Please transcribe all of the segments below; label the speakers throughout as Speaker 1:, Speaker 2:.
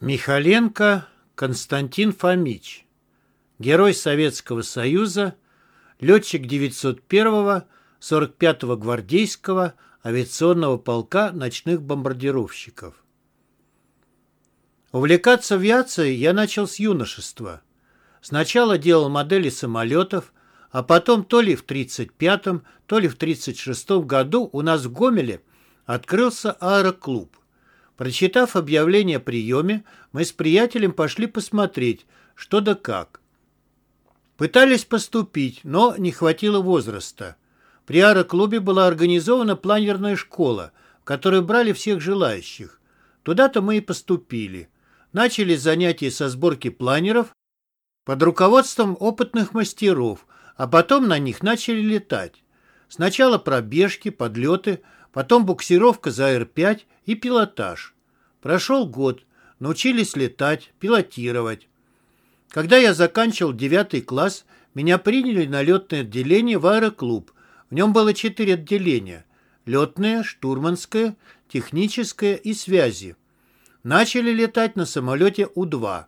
Speaker 1: Михаленко Константин Фомич. Герой Советского Союза, летчик 901-го 45-го гвардейского авиационного полка ночных бомбардировщиков. Увлекаться авиацией я начал с юношества. Сначала делал модели самолетов, а потом то ли в 35-м, то ли в 36-м году у нас в Гомеле открылся аэроклуб. Прочитав объявление о приеме, мы с приятелем пошли посмотреть, что да как. Пытались поступить, но не хватило возраста. При аэроклубе была организована планерная школа, в которой брали всех желающих. Туда-то мы и поступили. Начались занятия со сборки планеров под руководством опытных мастеров, а потом на них начали летать. Сначала пробежки, подлеты, потом буксировка за Р-5 и пилотаж. Прошел год, научились летать, пилотировать. Когда я заканчивал девятый класс, меня приняли на летное отделение в аэроклуб. В нем было четыре отделения – летное, штурманское, техническое и связи. Начали летать на самолете У-2.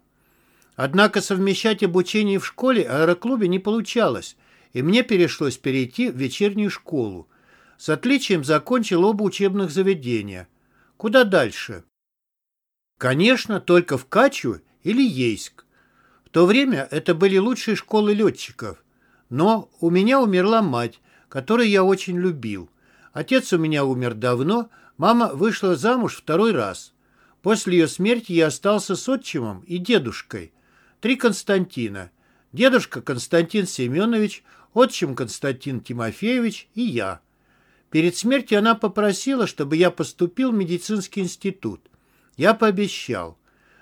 Speaker 1: Однако совмещать обучение в школе аэроклубе не получалось, и мне пришлось перейти в вечернюю школу. С отличием закончил оба учебных заведения. Куда дальше? Конечно, только в Качу или Ейск. В то время это были лучшие школы летчиков. Но у меня умерла мать, которую я очень любил. Отец у меня умер давно, мама вышла замуж второй раз. После ее смерти я остался с отчимом и дедушкой. Три Константина. Дедушка Константин Семенович, отчим Константин Тимофеевич и я. Перед смертью она попросила, чтобы я поступил в медицинский институт. Я пообещал.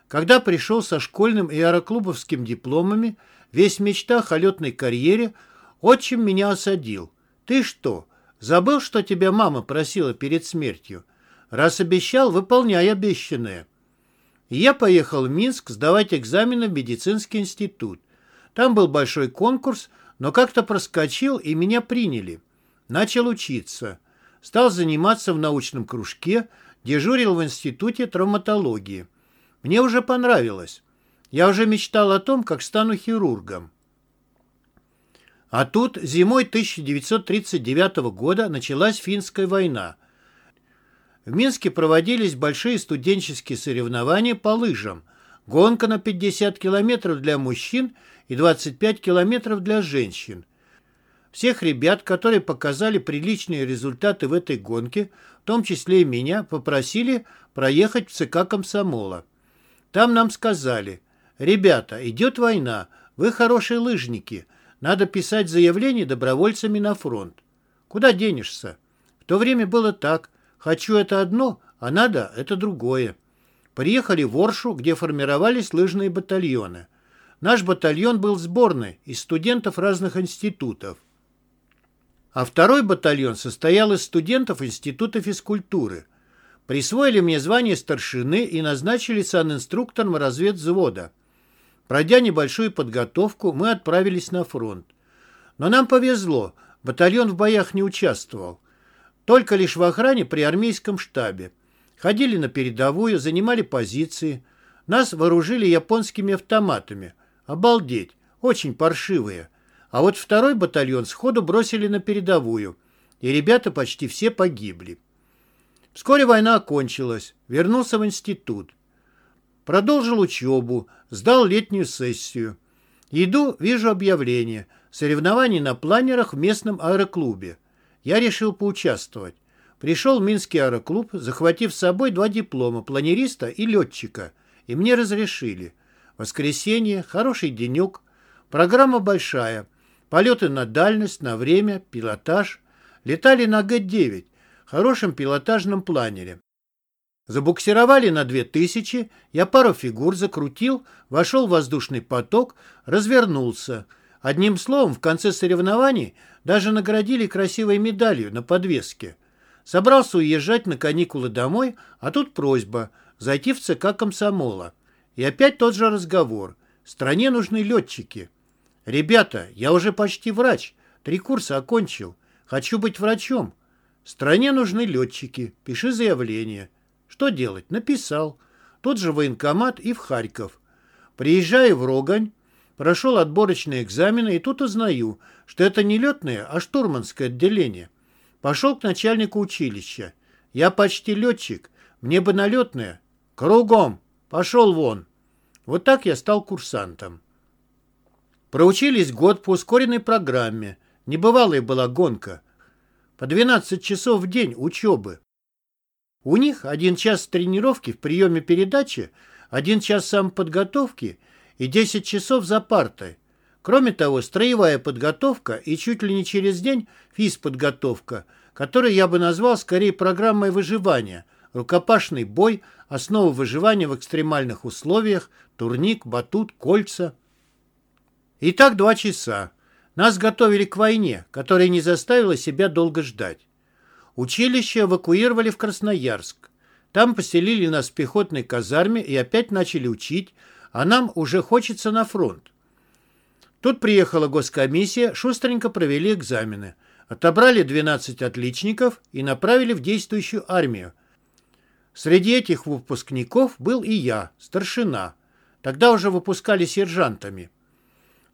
Speaker 1: Когда пришел со школьным и аэроклубовским дипломами, весь в мечтах о летной карьере, отчим меня осадил. «Ты что, забыл, что тебя мама просила перед смертью? Раз обещал, выполняй обещанное». И я поехал в Минск сдавать экзамены в медицинский институт. Там был большой конкурс, но как-то проскочил, и меня приняли. Начал учиться. Стал заниматься в научном кружке, дежурил в институте травматологии. Мне уже понравилось. Я уже мечтал о том, как стану хирургом. А тут зимой 1939 года началась финская война. В Минске проводились большие студенческие соревнования по лыжам. Гонка на 50 километров для мужчин и 25 километров для женщин. Всех ребят, которые показали приличные результаты в этой гонке, в том числе и меня, попросили проехать в ЦК комсомола. Там нам сказали, ребята, идет война, вы хорошие лыжники, надо писать заявление добровольцами на фронт. Куда денешься? В то время было так, хочу это одно, а надо это другое. Приехали в Оршу, где формировались лыжные батальоны. Наш батальон был сборный из студентов разных институтов а второй батальон состоял из студентов Института физкультуры. Присвоили мне звание старшины и назначили санинструктором разведвзвода. Пройдя небольшую подготовку, мы отправились на фронт. Но нам повезло, батальон в боях не участвовал. Только лишь в охране при армейском штабе. Ходили на передовую, занимали позиции. Нас вооружили японскими автоматами. Обалдеть, очень паршивые. А вот второй батальон сходу бросили на передовую, и ребята почти все погибли. Вскоре война окончилась, вернулся в институт. Продолжил учебу, сдал летнюю сессию. Иду, вижу объявление. Соревнования на планерах в местном аэроклубе. Я решил поучаствовать. Пришел в Минский аэроклуб, захватив с собой два диплома планериста и летчика. И мне разрешили. Воскресенье, хороший денек. Программа большая – Полеты на дальность, на время, пилотаж. Летали на Г-9, хорошем пилотажном планере. Забуксировали на 2000, я пару фигур закрутил, вошел в воздушный поток, развернулся. Одним словом, в конце соревнований даже наградили красивой медалью на подвеске. Собрался уезжать на каникулы домой, а тут просьба зайти в ЦК комсомола. И опять тот же разговор. Стране нужны летчики. «Ребята, я уже почти врач. Три курса окончил. Хочу быть врачом. Стране нужны летчики. Пиши заявление». Что делать? Написал. тот же военкомат и в Харьков. Приезжаю в Рогань, прошел отборочные экзамены, и тут узнаю, что это не летное, а штурманское отделение. Пошел к начальнику училища. Я почти летчик, мне бы на летное. Кругом, пошел вон. Вот так я стал курсантом. Проучились год по ускоренной программе. Небывалая была гонка. По 12 часов в день учебы. У них один час тренировки в приеме передачи, один час самоподготовки и 10 часов за партой. Кроме того, строевая подготовка и чуть ли не через день физподготовка, которую я бы назвал скорее программой выживания, рукопашный бой, основа выживания в экстремальных условиях, турник, батут, кольца. И так два часа. Нас готовили к войне, которая не заставила себя долго ждать. Училище эвакуировали в Красноярск. Там поселили нас в пехотной казарме и опять начали учить, а нам уже хочется на фронт. Тут приехала госкомиссия, шустренько провели экзамены. Отобрали 12 отличников и направили в действующую армию. Среди этих выпускников был и я, старшина. Тогда уже выпускали сержантами.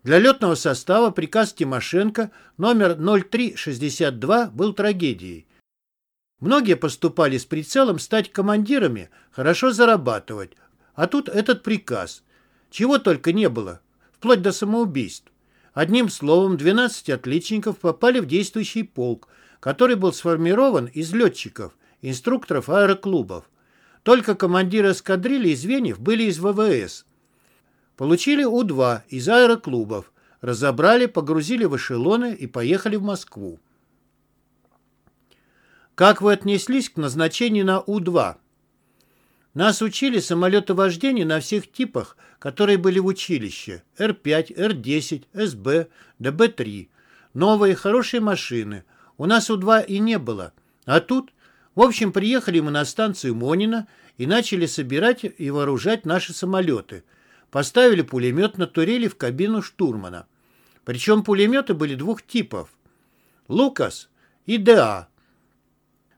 Speaker 1: Для летного состава приказ Тимошенко номер 0362 был трагедией. Многие поступали с прицелом стать командирами, хорошо зарабатывать. А тут этот приказ. Чего только не было, вплоть до самоубийств. Одним словом, 12 отличников попали в действующий полк, который был сформирован из летчиков, инструкторов аэроклубов. Только командиры эскадрильи и звеньев были из ВВС. Получили У-2 из аэроклубов, разобрали, погрузили в эшелоны и поехали в Москву. Как вы отнеслись к назначению на У-2? Нас учили самолетовождению на всех типах, которые были в училище. Р-5, Р-10, СБ, ДБ-3. Новые, хорошие машины. У нас У-2 и не было. А тут, в общем, приехали мы на станцию Монина и начали собирать и вооружать наши самолеты – Поставили пулемет на турели в кабину штурмана. Причем пулеметы были двух типов. «Лукас» и «ДА».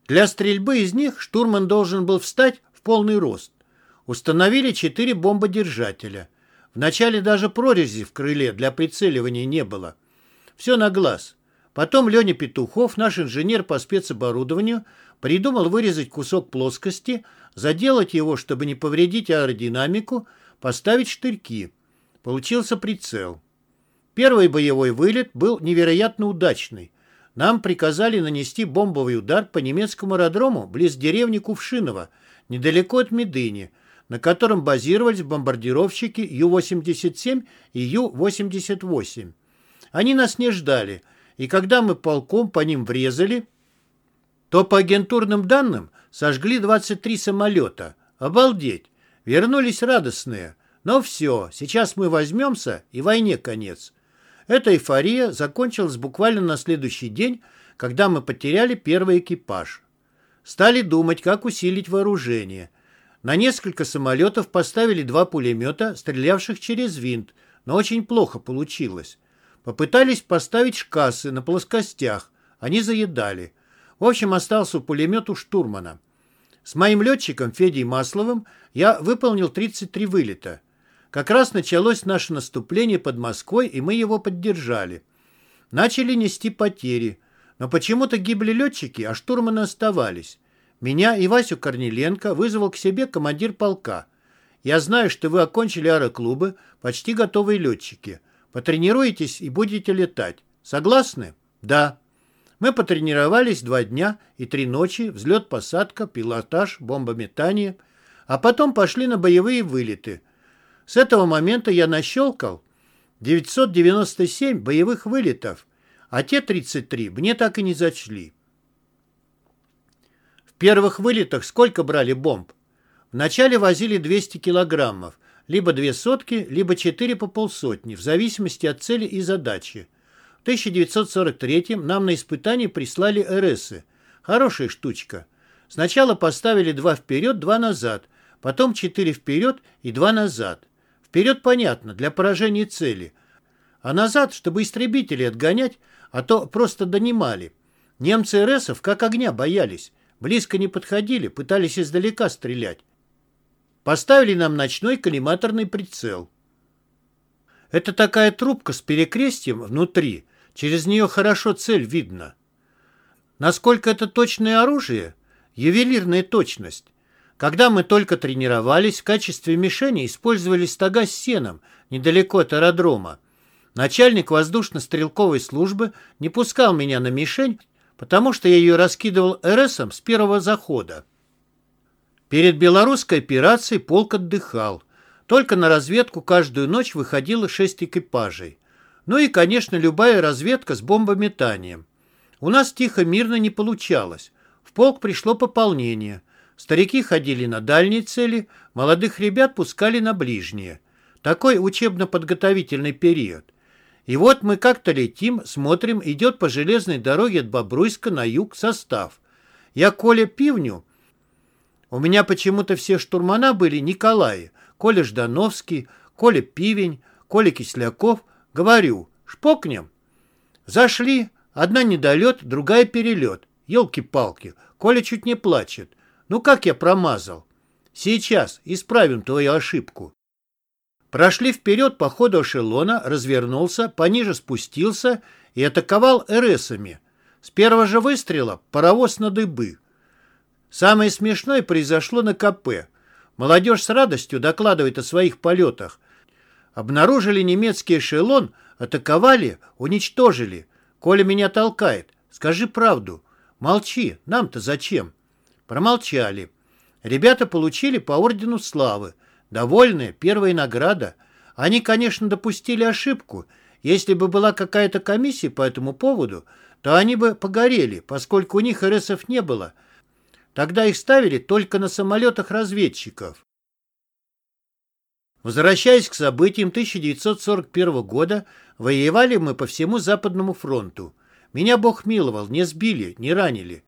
Speaker 1: Для стрельбы из них штурман должен был встать в полный рост. Установили четыре бомбодержателя. Вначале даже прорези в крыле для прицеливания не было. Все на глаз. Потом Леня Петухов, наш инженер по спецоборудованию, придумал вырезать кусок плоскости, заделать его, чтобы не повредить аэродинамику, поставить штырьки. Получился прицел. Первый боевой вылет был невероятно удачный. Нам приказали нанести бомбовый удар по немецкому аэродрому близ деревни Кувшиново, недалеко от Медыни, на котором базировались бомбардировщики Ю-87 и Ю-88. Они нас не ждали, и когда мы полком по ним врезали, то по агентурным данным сожгли 23 самолета. Обалдеть! Вернулись радостные. Но все, сейчас мы возьмемся, и войне конец. Эта эйфория закончилась буквально на следующий день, когда мы потеряли первый экипаж. Стали думать, как усилить вооружение. На несколько самолетов поставили два пулемета, стрелявших через винт, но очень плохо получилось. Попытались поставить шкасы на плоскостях, они заедали. В общем, остался пулемет у штурмана. С моим летчиком Федей Масловым я выполнил 33 вылета. Как раз началось наше наступление под Москвой, и мы его поддержали. Начали нести потери. Но почему-то гибли летчики, а штурманы оставались. Меня и Васю Корнеленко вызвал к себе командир полка. Я знаю, что вы окончили аэроклубы, почти готовые летчики. Потренируетесь и будете летать. Согласны? Да. Мы потренировались два дня и три ночи, взлет-посадка, пилотаж, бомбометание, а потом пошли на боевые вылеты. С этого момента я нащелкал 997 боевых вылетов, а те 33 мне так и не зачли. В первых вылетах сколько брали бомб? Вначале возили 200 килограммов, либо две сотки, либо четыре по полсотни, в зависимости от цели и задачи. В 1943 нам на испытание прислали РСы. Хорошая штучка. Сначала поставили два вперед, два назад, потом четыре вперед и два назад. Вперед понятно, для поражения цели. А назад, чтобы истребители отгонять, а то просто донимали. Немцы РСов как огня боялись. Близко не подходили, пытались издалека стрелять. поставили нам ночной коллиматорный прицел. Это такая трубка с перекрестием внутри. Через нее хорошо цель видно. Насколько это точное оружие? Ювелирная точность. Когда мы только тренировались, в качестве мишени использовали стога с сеном недалеко от аэродрома. Начальник воздушно-стрелковой службы не пускал меня на мишень, потому что я ее раскидывал РСом с первого захода. Перед белорусской операцией полк отдыхал. Только на разведку каждую ночь выходило шесть экипажей. Ну и, конечно, любая разведка с бомбометанием. У нас тихо-мирно не получалось. В полк пришло пополнение. Старики ходили на дальние цели, молодых ребят пускали на ближние. Такой учебно-подготовительный период. И вот мы как-то летим, смотрим, идет по железной дороге от Бобруйска на юг состав. Я Коля Пивню. У меня почему-то все штурмана были Николаи, Коля Ждановский, Коля Пивень, Коля Кисляков. Говорю, шпокнем. Зашли, одна недолет, другая перелет. Елки-палки, Коля чуть не плачет. Ну как я промазал? Сейчас исправим твою ошибку. Прошли вперед по ходу эшелона, развернулся, пониже спустился и атаковал РСами. С первого же выстрела паровоз на дыбы. Самое смешное произошло на КП. Молодежь с радостью докладывает о своих полетах. Обнаружили немецкий эшелон, атаковали, уничтожили. Коля меня толкает. Скажи правду. Молчи, нам-то зачем? Промолчали. Ребята получили по ордену славы. Довольные, первая награда. Они, конечно, допустили ошибку. Если бы была какая-то комиссия по этому поводу, то они бы погорели, поскольку у них РСов не было. Тогда их ставили только на самолетах разведчиков. Возвращаясь к событиям 1941 года, воевали мы по всему Западному фронту. Меня Бог миловал, не сбили, не ранили.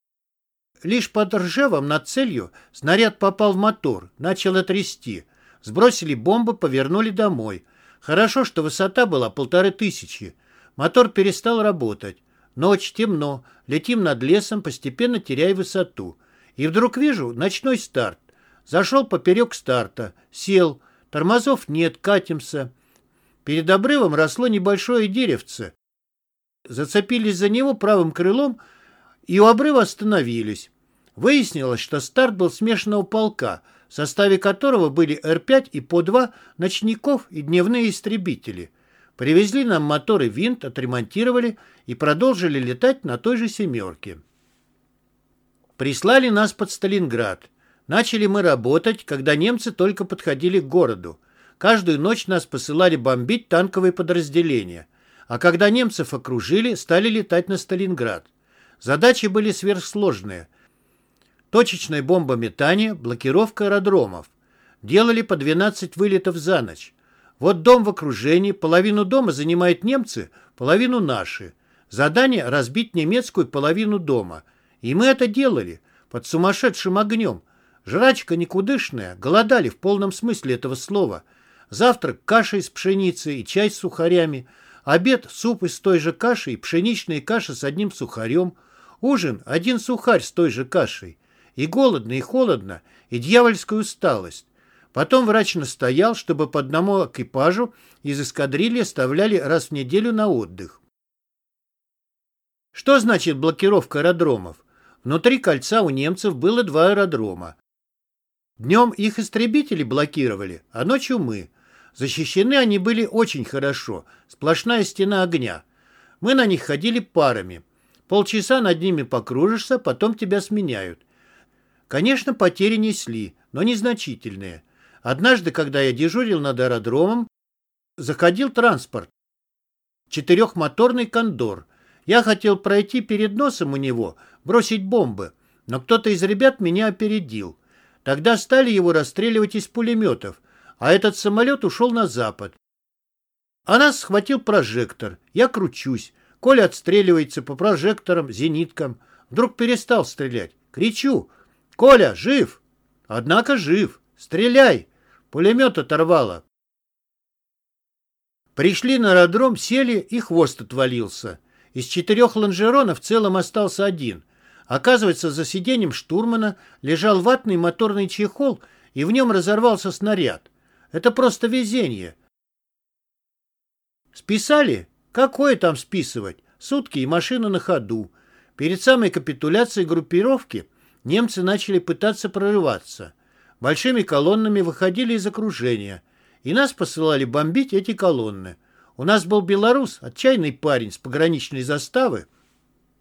Speaker 1: Лишь под Ржевом над целью снаряд попал в мотор, начал трясти. Сбросили бомбы, повернули домой. Хорошо, что высота была полторы тысячи. Мотор перестал работать. Ночь, темно, летим над лесом, постепенно теряя высоту. И вдруг вижу ночной старт. Зашел поперек старта, сел, тормозов нет, катимся. Перед обрывом росло небольшое деревце. Зацепились за него правым крылом, и у обрыва остановились. Выяснилось, что старт был смешанного полка, в составе которого были Р-5 и по два ночников и дневные истребители. Привезли нам мотор и винт, отремонтировали и продолжили летать на той же «семерке». Прислали нас под Сталинград. Начали мы работать, когда немцы только подходили к городу. Каждую ночь нас посылали бомбить танковые подразделения. А когда немцев окружили, стали летать на Сталинград. Задачи были сверхсложные. Точечное бомбометание, блокировка аэродромов. Делали по 12 вылетов за ночь. Вот дом в окружении, половину дома занимают немцы, половину наши. Задание – разбить немецкую половину дома. И мы это делали, под сумасшедшим огнем. Жрачка никудышная, голодали в полном смысле этого слова. Завтрак – каша из пшеницы и чай с сухарями. Обед – суп из той же каши и пшеничная каша с одним сухарем – Ужин – один сухарь с той же кашей. И голодно, и холодно, и дьявольская усталость. Потом врач настоял, чтобы по одному экипажу из эскадрильи оставляли раз в неделю на отдых. Что значит блокировка аэродромов? Внутри кольца у немцев было два аэродрома. Днем их истребители блокировали, а ночью мы. Защищены они были очень хорошо, сплошная стена огня. Мы на них ходили парами. Полчаса над ними покружишься, потом тебя сменяют. Конечно, потери несли, но незначительные. Однажды, когда я дежурил над аэродромом, заходил транспорт. Четырехмоторный кондор. Я хотел пройти перед носом у него, бросить бомбы, но кто-то из ребят меня опередил. Тогда стали его расстреливать из пулеметов, а этот самолет ушел на запад. А нас схватил прожектор. Я кручусь. Коля отстреливается по прожекторам, зениткам. Вдруг перестал стрелять. Кричу. «Коля, жив!» Однако жив. «Стреляй!» Пулемет оторвало. Пришли на аэродром, сели, и хвост отвалился. Из четырех лонжеронов в целом остался один. Оказывается, за сиденьем штурмана лежал ватный моторный чехол и в нем разорвался снаряд. Это просто везение. Списали? Какое там списывать? Сутки и машина на ходу. Перед самой капитуляцией группировки немцы начали пытаться прорываться. Большими колоннами выходили из окружения, и нас посылали бомбить эти колонны. У нас был белорус, отчаянный парень с пограничной заставы,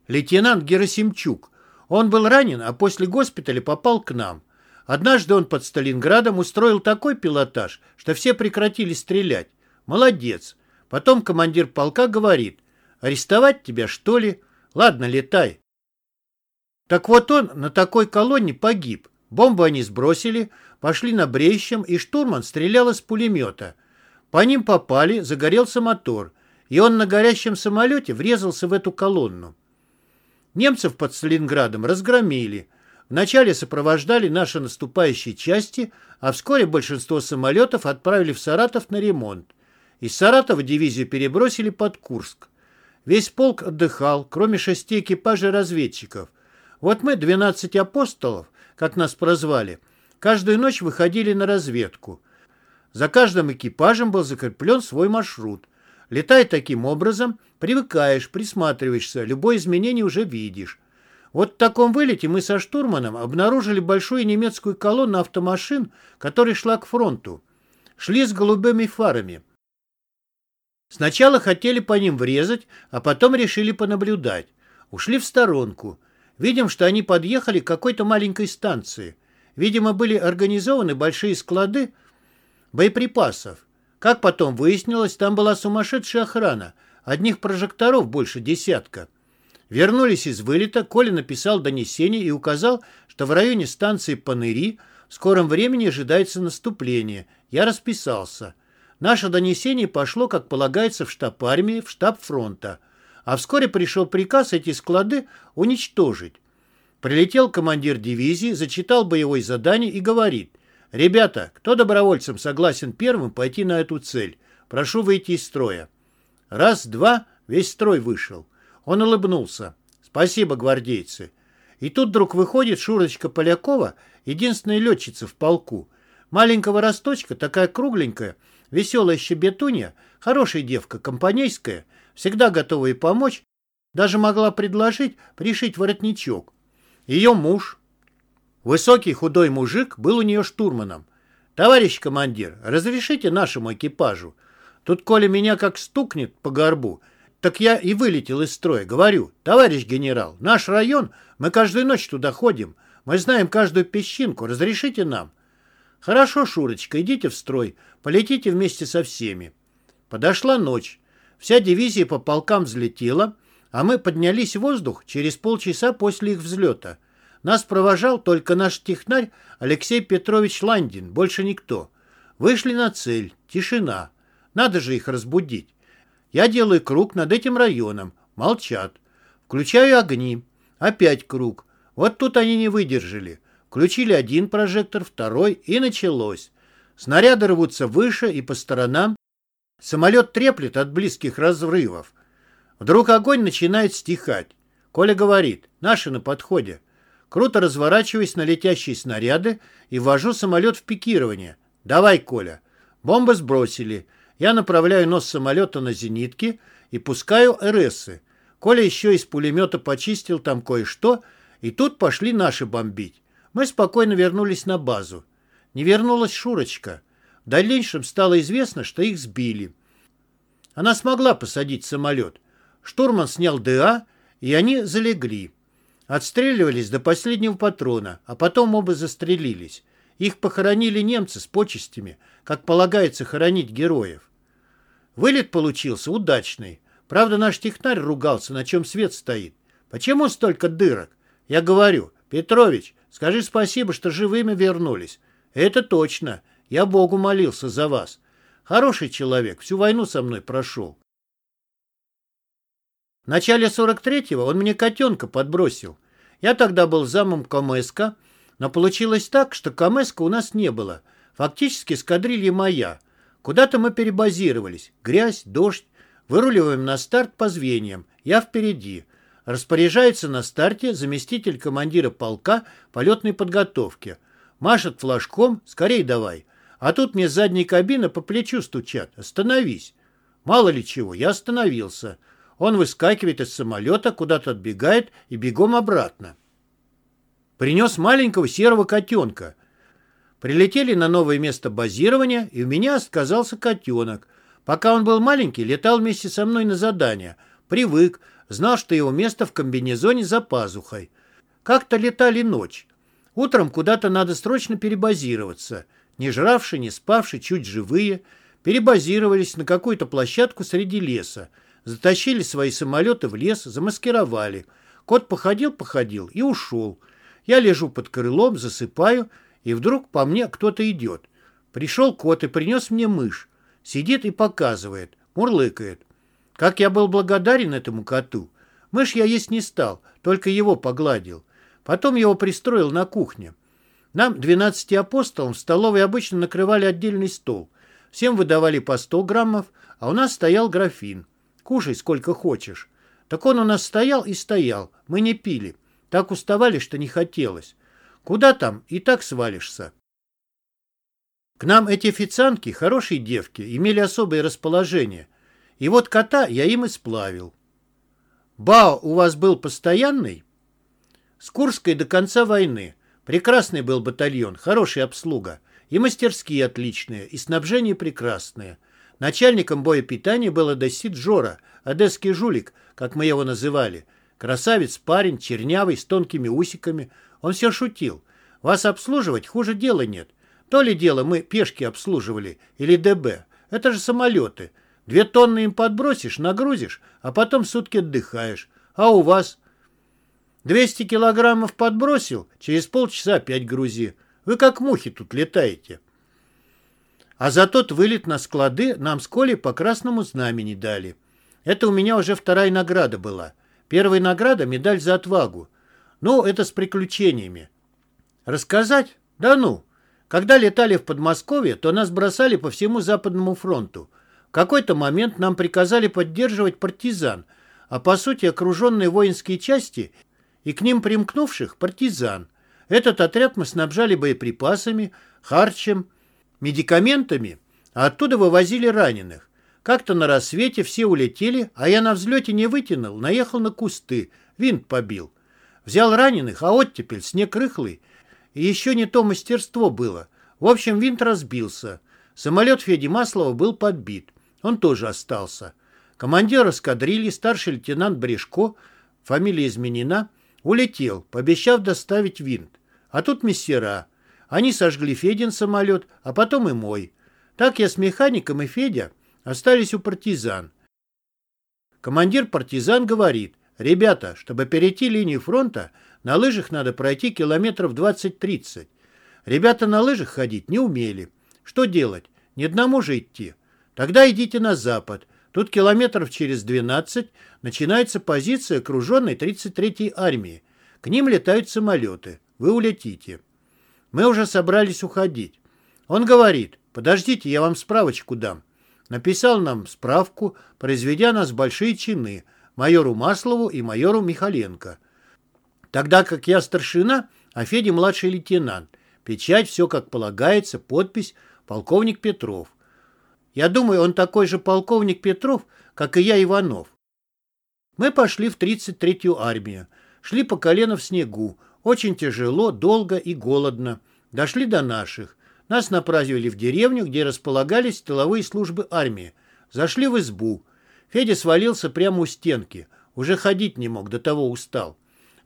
Speaker 1: лейтенант Герасимчук. Он был ранен, а после госпиталя попал к нам. Однажды он под Сталинградом устроил такой пилотаж, что все прекратили стрелять. Молодец. Потом командир полка говорит, арестовать тебя, что ли? Ладно, летай. Так вот он на такой колонне погиб. Бомбу они сбросили, пошли на Брещем, и штурман стрелял из пулемета. По ним попали, загорелся мотор, и он на горящем самолете врезался в эту колонну. Немцев под Сталинградом разгромили. Вначале сопровождали наши наступающие части, а вскоре большинство самолетов отправили в Саратов на ремонт. Из Саратова дивизию перебросили под Курск. Весь полк отдыхал, кроме шести экипажей разведчиков. Вот мы, 12 апостолов, как нас прозвали, каждую ночь выходили на разведку. За каждым экипажем был закреплен свой маршрут. Летая таким образом, привыкаешь, присматриваешься, любое изменение уже видишь. Вот в таком вылете мы со штурманом обнаружили большую немецкую колонну автомашин, которая шла к фронту. Шли с голубыми фарами. Сначала хотели по ним врезать, а потом решили понаблюдать. Ушли в сторонку. Видим, что они подъехали к какой-то маленькой станции. Видимо, были организованы большие склады боеприпасов. Как потом выяснилось, там была сумасшедшая охрана. Одних прожекторов больше десятка. Вернулись из вылета, Коля написал донесение и указал, что в районе станции Паныри в скором времени ожидается наступление. Я расписался. Наше донесение пошло, как полагается, в штаб армии, в штаб фронта. А вскоре пришел приказ эти склады уничтожить. Прилетел командир дивизии, зачитал боевое задание и говорит, «Ребята, кто добровольцем согласен первым пойти на эту цель? Прошу выйти из строя». Раз, два, весь строй вышел. Он улыбнулся. «Спасибо, гвардейцы». И тут вдруг выходит Шурочка Полякова, единственная летчица в полку. Маленького росточка, такая кругленькая, веселая щебетунья, хорошая девка, компанейская, всегда готовая помочь, даже могла предложить пришить воротничок. Ее муж, высокий худой мужик, был у нее штурманом. «Товарищ командир, разрешите нашему экипажу?» Тут Коля меня как стукнет по горбу, так я и вылетел из строя. Говорю, товарищ генерал, наш район, мы каждую ночь туда ходим. Мы знаем каждую песчинку, разрешите нам? Хорошо, Шурочка, идите в строй, полетите вместе со всеми. Подошла ночь. Вся дивизия по полкам взлетела, а мы поднялись в воздух через полчаса после их взлета. Нас провожал только наш технарь Алексей Петрович Ландин, больше никто. Вышли на цель. Тишина. Надо же их разбудить. Я делаю круг над этим районом. Молчат. Включаю огни. Опять круг. Вот тут они не выдержали. Включили один прожектор, второй, и началось. Снаряды рвутся выше и по сторонам. Самолет треплет от близких разрывов. Вдруг огонь начинает стихать. Коля говорит, наши на подходе. Круто разворачиваясь на летящие снаряды и ввожу самолет в пикирование. Давай, Коля. Бомбы сбросили. Я направляю нос самолета на зенитки и пускаю РСы. Коля еще из пулемета почистил там кое-что, и тут пошли наши бомбить. Мы спокойно вернулись на базу. Не вернулась Шурочка. В дальнейшем стало известно, что их сбили. Она смогла посадить самолет. Штурман снял ДА, и они залегли. Отстреливались до последнего патрона, а потом оба застрелились. Их похоронили немцы с почестями, как полагается хоронить героев. Вылет получился удачный. Правда, наш технарь ругался, на чем свет стоит. Почему столько дырок? Я говорю, Петрович, Скажи спасибо, что живыми вернулись. Это точно. Я Богу молился за вас. Хороший человек, всю войну со мной прошел. В начале 43-го он мне котенка подбросил. Я тогда был замом КМСК, но получилось так, что КМСК у нас не было. Фактически эскадрилья моя. Куда-то мы перебазировались. Грязь, дождь. Выруливаем на старт по звеньям. Я впереди. Распоряжается на старте заместитель командира полка полетной подготовки. Машет флажком, скорей давай. А тут мне с задней кабины по плечу стучат. Остановись. Мало ли чего, я остановился. Он выскакивает из самолета, куда-то отбегает и бегом обратно. Принес маленького серого котенка. Прилетели на новое место базирования, и у меня отказался котенок. Пока он был маленький, летал вместе со мной на задание. Привык, знал, что его место в комбинезоне за пазухой. Как-то летали ночь. Утром куда-то надо срочно перебазироваться. Не жравшие, не спавшие, чуть живые, перебазировались на какую-то площадку среди леса. Затащили свои самолеты в лес, замаскировали. Кот походил-походил и ушел. Я лежу под крылом, засыпаю, и вдруг по мне кто-то идет. Пришел кот и принес мне мышь. Сидит и показывает, мурлыкает. Как я был благодарен этому коту. Мышь я есть не стал, только его погладил. Потом его пристроил на кухне. Нам, двенадцати апостолам, в столовой обычно накрывали отдельный стол. Всем выдавали по сто граммов, а у нас стоял графин. Кушай сколько хочешь. Так он у нас стоял и стоял. Мы не пили. Так уставали, что не хотелось. Куда там, и так свалишься. К нам эти официантки, хорошие девки, имели особое расположение. И вот кота я им и сплавил. Бао у вас был постоянный? С Курской до конца войны. Прекрасный был батальон, хорошая обслуга. И мастерские отличные, и снабжение прекрасное. Начальником боепитания был Одессит Жора, одесский жулик, как мы его называли. Красавец, парень, чернявый, с тонкими усиками. Он все шутил. Вас обслуживать хуже дела нет. То ли дело мы пешки обслуживали, или ДБ. Это же самолеты. Две тонны им подбросишь, нагрузишь, а потом сутки отдыхаешь. А у вас? 200 килограммов подбросил, через полчаса опять грузи. Вы как мухи тут летаете. А за тот вылет на склады нам с Колей по красному знамени дали. Это у меня уже вторая награда была. Первая награда – медаль за отвагу. Ну, это с приключениями. Рассказать? Да ну. Когда летали в Подмосковье, то нас бросали по всему Западному фронту. В какой-то момент нам приказали поддерживать партизан, а по сути окруженные воинские части и к ним примкнувших партизан. Этот отряд мы снабжали боеприпасами, харчем, медикаментами, а оттуда вывозили раненых. Как-то на рассвете все улетели, а я на взлете не вытянул, наехал на кусты, винт побил. Взял раненых, а оттепель, снег рыхлый, и еще не то мастерство было. В общем, винт разбился. Самолет Феди Маслова был подбит. Он тоже остался. Командир эскадрильи, старший лейтенант Брешко, фамилия изменена, улетел, пообещав доставить винт. А тут мессера. Они сожгли Федин самолет, а потом и мой. Так я с механиком и Федя остались у партизан. Командир партизан говорит, ребята, чтобы перейти линию фронта, на лыжах надо пройти километров 20-30. Ребята на лыжах ходить не умели. Что делать? Ни одному же идти. Тогда идите на запад. Тут километров через 12 начинается позиция окруженной 33-й армии. К ним летают самолеты. Вы улетите. Мы уже собрались уходить. Он говорит, подождите, я вам справочку дам. Написал нам справку, произведя нас большие чины, майору Маслову и майору Михаленко. Тогда как я старшина, а Федя младший лейтенант. Печать, все как полагается, подпись «Полковник Петров». Я думаю, он такой же полковник Петров, как и я Иванов. Мы пошли в 33-ю армию. Шли по колено в снегу. Очень тяжело, долго и голодно. Дошли до наших. Нас направили в деревню, где располагались тыловые службы армии. Зашли в избу. Федя свалился прямо у стенки. Уже ходить не мог, до того устал.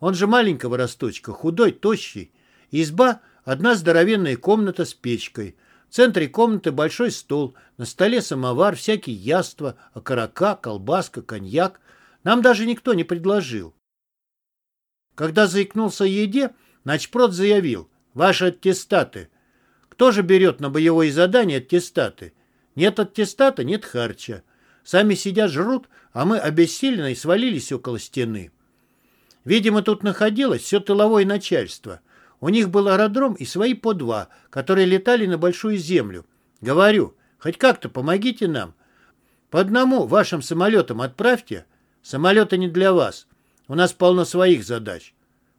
Speaker 1: Он же маленького росточка, худой, тощий. Изба – одна здоровенная комната с печкой. В центре комнаты большой стол, на столе самовар, всякие яства, окорока, колбаска, коньяк. Нам даже никто не предложил. Когда заикнулся о еде, начпрод заявил «Ваши аттестаты». Кто же берет на боевое задание аттестаты? Нет аттестата, нет харча. Сами сидят, жрут, а мы обессиленно и свалились около стены. Видимо, тут находилось все тыловое начальство. У них был аэродром и свои по два, которые летали на большую землю. Говорю, хоть как-то помогите нам. По одному вашим самолетам отправьте. Самолеты не для вас. У нас полно своих задач.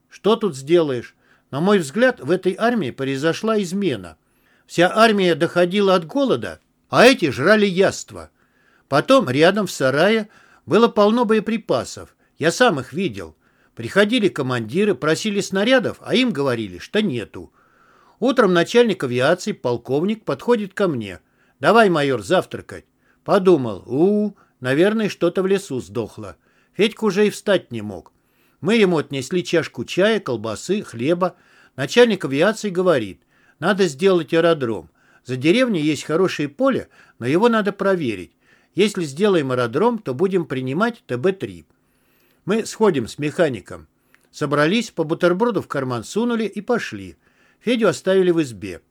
Speaker 1: Что тут сделаешь? На мой взгляд, в этой армии произошла измена. Вся армия доходила от голода, а эти жрали яство. Потом рядом в сарае было полно боеприпасов. Я сам их видел. Приходили командиры, просили снарядов, а им говорили, что нету. Утром начальник авиации, полковник, подходит ко мне. «Давай, майор, завтракать». Подумал, у, -у наверное, что-то в лесу сдохло. Федька уже и встать не мог. Мы ему отнесли чашку чая, колбасы, хлеба. Начальник авиации говорит, надо сделать аэродром. За деревней есть хорошее поле, но его надо проверить. Если сделаем аэродром, то будем принимать ТБ-3. Мы сходим с механиком. Собрались, по бутерброду в карман сунули и пошли. Федю оставили в избе.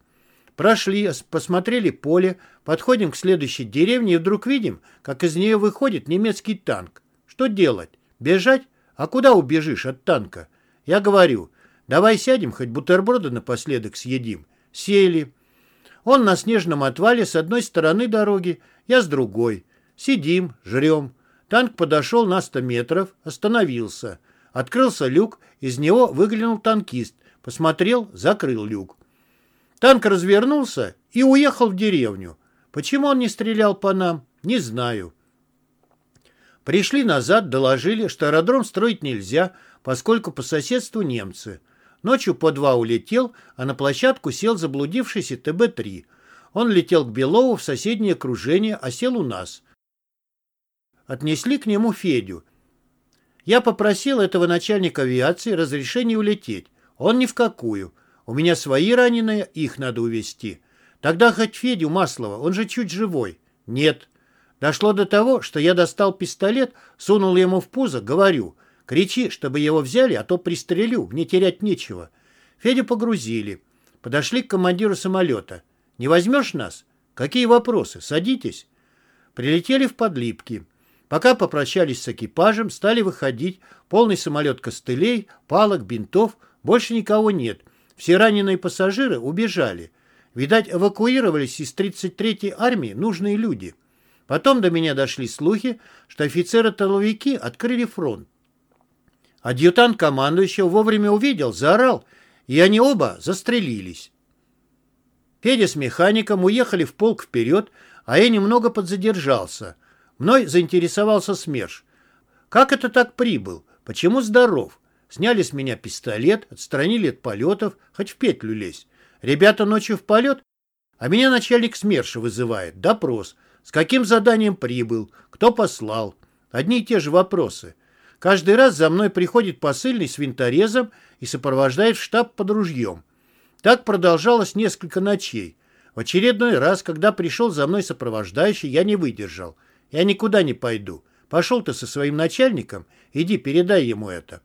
Speaker 1: Прошли, посмотрели поле, подходим к следующей деревне и вдруг видим, как из нее выходит немецкий танк. Что делать? Бежать? А куда убежишь от танка? Я говорю, давай сядем, хоть бутерброды напоследок съедим. Сели. Он на снежном отвале с одной стороны дороги, я с другой. Сидим, жрем. Танк подошел на 100 метров, остановился. Открылся люк, из него выглянул танкист. Посмотрел, закрыл люк. Танк развернулся и уехал в деревню. Почему он не стрелял по нам, не знаю. Пришли назад, доложили, что аэродром строить нельзя, поскольку по соседству немцы. Ночью по два улетел, а на площадку сел заблудившийся ТБ-3. Он летел к Белову в соседнее окружение, а сел у нас. Отнесли к нему Федю. Я попросил этого начальника авиации разрешения улететь. Он ни в какую. У меня свои раненые, их надо увезти. Тогда хоть Федю Маслова, он же чуть живой. Нет. Дошло до того, что я достал пистолет, сунул ему в пузо, говорю, кричи, чтобы его взяли, а то пристрелю, мне терять нечего. Федю погрузили. Подошли к командиру самолета. Не возьмешь нас? Какие вопросы? Садитесь. Прилетели в подлипки. Пока попрощались с экипажем, стали выходить. Полный самолет костылей, палок, бинтов. Больше никого нет. Все раненые пассажиры убежали. Видать, эвакуировались из 33-й армии нужные люди. Потом до меня дошли слухи, что офицеры-толовики открыли фронт. Адъютант командующего вовремя увидел, заорал, и они оба застрелились. Федя с механиком уехали в полк вперед, а я немного подзадержался. Мной заинтересовался СМЕРШ. Как это так прибыл? Почему здоров? Сняли с меня пистолет, отстранили от полетов, хоть в петлю лезь. Ребята ночью в полет, а меня начальник СМЕРШа вызывает. Допрос. С каким заданием прибыл? Кто послал? Одни и те же вопросы. Каждый раз за мной приходит посыльный с винторезом и сопровождает в штаб под ружьем. Так продолжалось несколько ночей. В очередной раз, когда пришел за мной сопровождающий, я не выдержал. Я никуда не пойду. Пошел ты со своим начальником, иди передай ему это.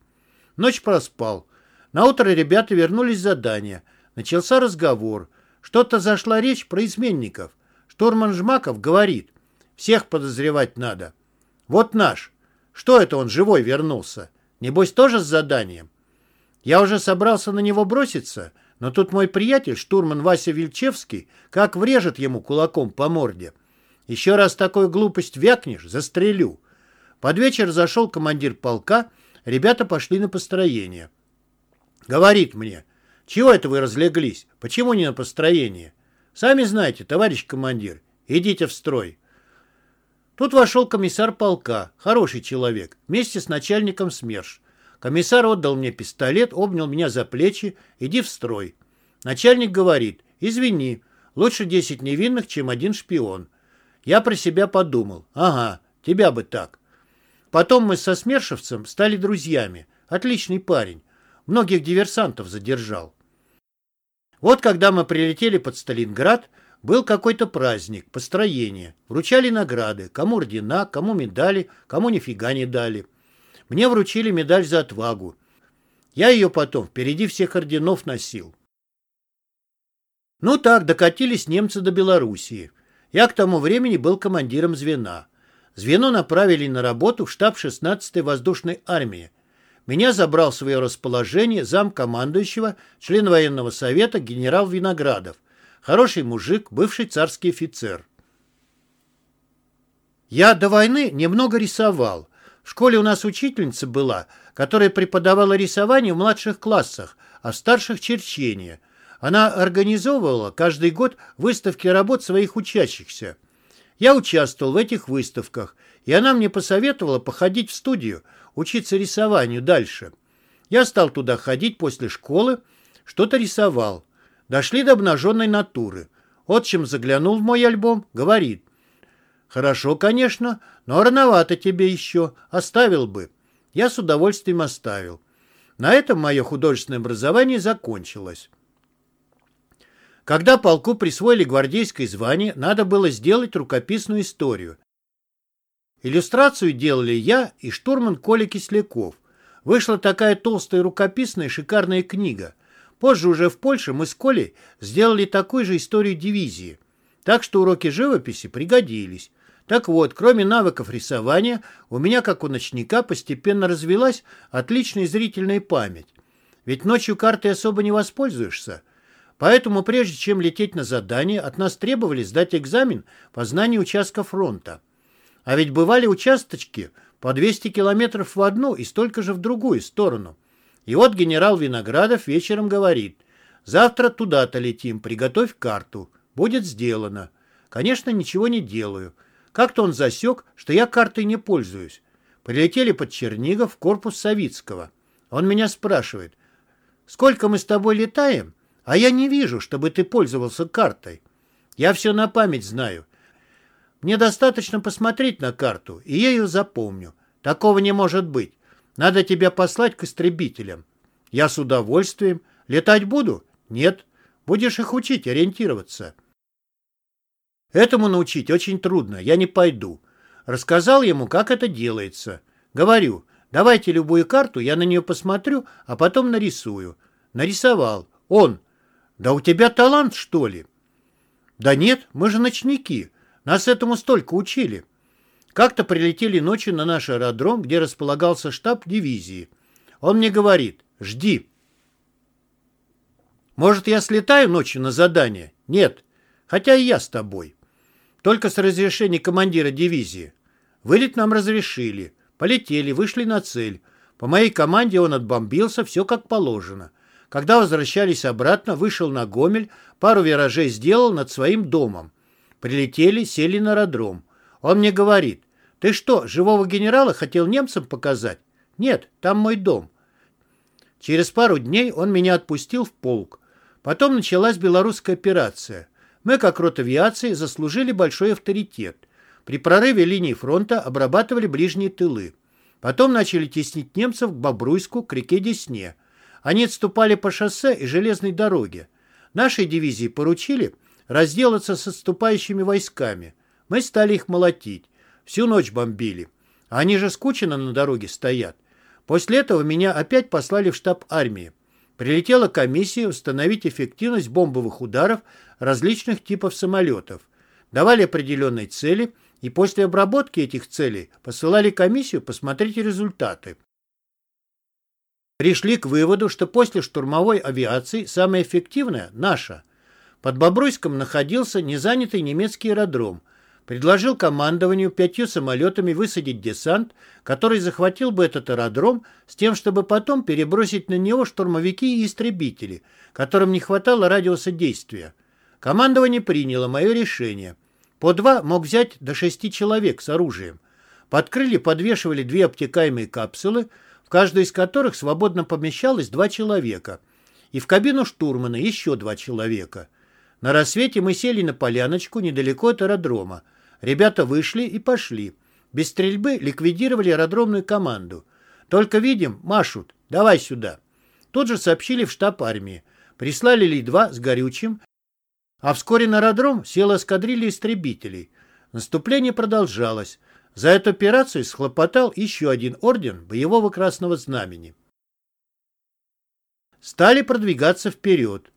Speaker 1: Ночь проспал. Наутро ребята вернулись с задания. Начался разговор. Что-то зашла речь про изменников. Штурман Жмаков говорит, всех подозревать надо. Вот наш. Что это он живой вернулся? Небось, тоже с заданием? Я уже собрался на него броситься, но тут мой приятель, штурман Вася Вильчевский, как врежет ему кулаком по морде. Еще раз такую глупость вякнешь, застрелю. Под вечер зашел командир полка, ребята пошли на построение. Говорит мне, чего это вы разлеглись? Почему не на построение? Сами знаете, товарищ командир, идите в строй. Тут вошел комиссар полка, хороший человек, вместе с начальником СМЕРШ. Комиссар отдал мне пистолет, обнял меня за плечи, иди в строй. Начальник говорит, извини, лучше 10 невинных, чем один шпион. Я про себя подумал, ага, тебя бы так. Потом мы со смершевцем стали друзьями. Отличный парень. Многих диверсантов задержал. Вот когда мы прилетели под Сталинград, был какой-то праздник, построение. Вручали награды, кому ордена, кому медали, кому нифига не дали. Мне вручили медаль за отвагу. Я ее потом впереди всех орденов носил. Ну так, докатились немцы до Белоруссии. Я к тому времени был командиром звена. Звено направили на работу в штаб 16-й воздушной армии. Меня забрал в свое расположение зам командующего, член военного совета генерал Виноградов. Хороший мужик, бывший царский офицер. Я до войны немного рисовал. В школе у нас учительница была, которая преподавала рисование в младших классах, а в старших черчение. Она организовывала каждый год выставки работ своих учащихся. Я участвовал в этих выставках, и она мне посоветовала походить в студию, учиться рисованию дальше. Я стал туда ходить после школы, что-то рисовал. Дошли до обнаженной натуры. Отчим заглянул в мой альбом, говорит. «Хорошо, конечно, но рановато тебе еще. Оставил бы». Я с удовольствием оставил. На этом мое художественное образование закончилось. Когда полку присвоили гвардейское звание, надо было сделать рукописную историю. Иллюстрацию делали я и штурман Коля Кисляков. Вышла такая толстая рукописная шикарная книга. Позже уже в Польше мы с Колей сделали такую же историю дивизии. Так что уроки живописи пригодились. Так вот, кроме навыков рисования, у меня, как у ночника, постепенно развилась отличная зрительная память. Ведь ночью картой особо не воспользуешься. Поэтому прежде чем лететь на задание, от нас требовали сдать экзамен по знанию участка фронта. А ведь бывали участочки по 200 километров в одну и столько же в другую сторону. И вот генерал Виноградов вечером говорит, завтра туда-то летим, приготовь карту. Будет сделано. Конечно, ничего не делаю. Как-то он засек, что я картой не пользуюсь. Прилетели под Чернигов в корпус Савицкого. Он меня спрашивает, сколько мы с тобой летаем, а я не вижу, чтобы ты пользовался картой. Я все на память знаю. Мне достаточно посмотреть на карту, и я ее запомню. Такого не может быть. Надо тебя послать к истребителям. Я с удовольствием. Летать буду? Нет. Будешь их учить ориентироваться. Этому научить очень трудно, я не пойду. Рассказал ему, как это делается. Говорю, давайте любую карту, я на нее посмотрю, а потом нарисую. Нарисовал. Он. Да у тебя талант, что ли? Да нет, мы же ночники. Нас этому столько учили. Как-то прилетели ночью на наш аэродром, где располагался штаб дивизии. Он мне говорит, жди. Может, я слетаю ночью на задание? Нет, хотя и я с тобой. Только с разрешения командира дивизии. Вылет нам разрешили. Полетели, вышли на цель. По моей команде он отбомбился, все как положено. Когда возвращались обратно, вышел на Гомель, пару виражей сделал над своим домом. Прилетели, сели на аэродром. Он мне говорит, ты что, живого генерала хотел немцам показать? Нет, там мой дом. Через пару дней он меня отпустил в полк. Потом началась белорусская операция. Мы, как ротавиации, заслужили большой авторитет. При прорыве линии фронта обрабатывали ближние тылы. Потом начали теснить немцев к Бобруйску, к реке Десне. Они отступали по шоссе и железной дороге. Нашей дивизии поручили разделаться с отступающими войсками. Мы стали их молотить. Всю ночь бомбили. Они же скучно на дороге стоят. После этого меня опять послали в штаб армии. Прилетела комиссия установить эффективность бомбовых ударов различных типов самолетов. Давали определенные цели и после обработки этих целей посылали комиссию посмотреть результаты. Пришли к выводу, что после штурмовой авиации самая эффективная – наша. Под Бобруйском находился незанятый немецкий аэродром, предложил командованию пятью самолетами высадить десант, который захватил бы этот аэродром с тем, чтобы потом перебросить на него штурмовики и истребители, которым не хватало радиуса действия. Командование приняло мое решение. По два мог взять до шести человек с оружием. Под крылья подвешивали две обтекаемые капсулы, в каждой из которых свободно помещалось два человека, и в кабину штурмана еще два человека. На рассвете мы сели на поляночку недалеко от аэродрома, Ребята вышли и пошли. Без стрельбы ликвидировали аэродромную команду. Только видим, машут. Давай сюда. Тут же сообщили в штаб армии. Прислали Ли-2 с горючим, а вскоре на аэродром села эскадрилья истребителей. Наступление продолжалось. За эту операцию схлопотал еще один орден боевого красного знамени. Стали продвигаться вперед.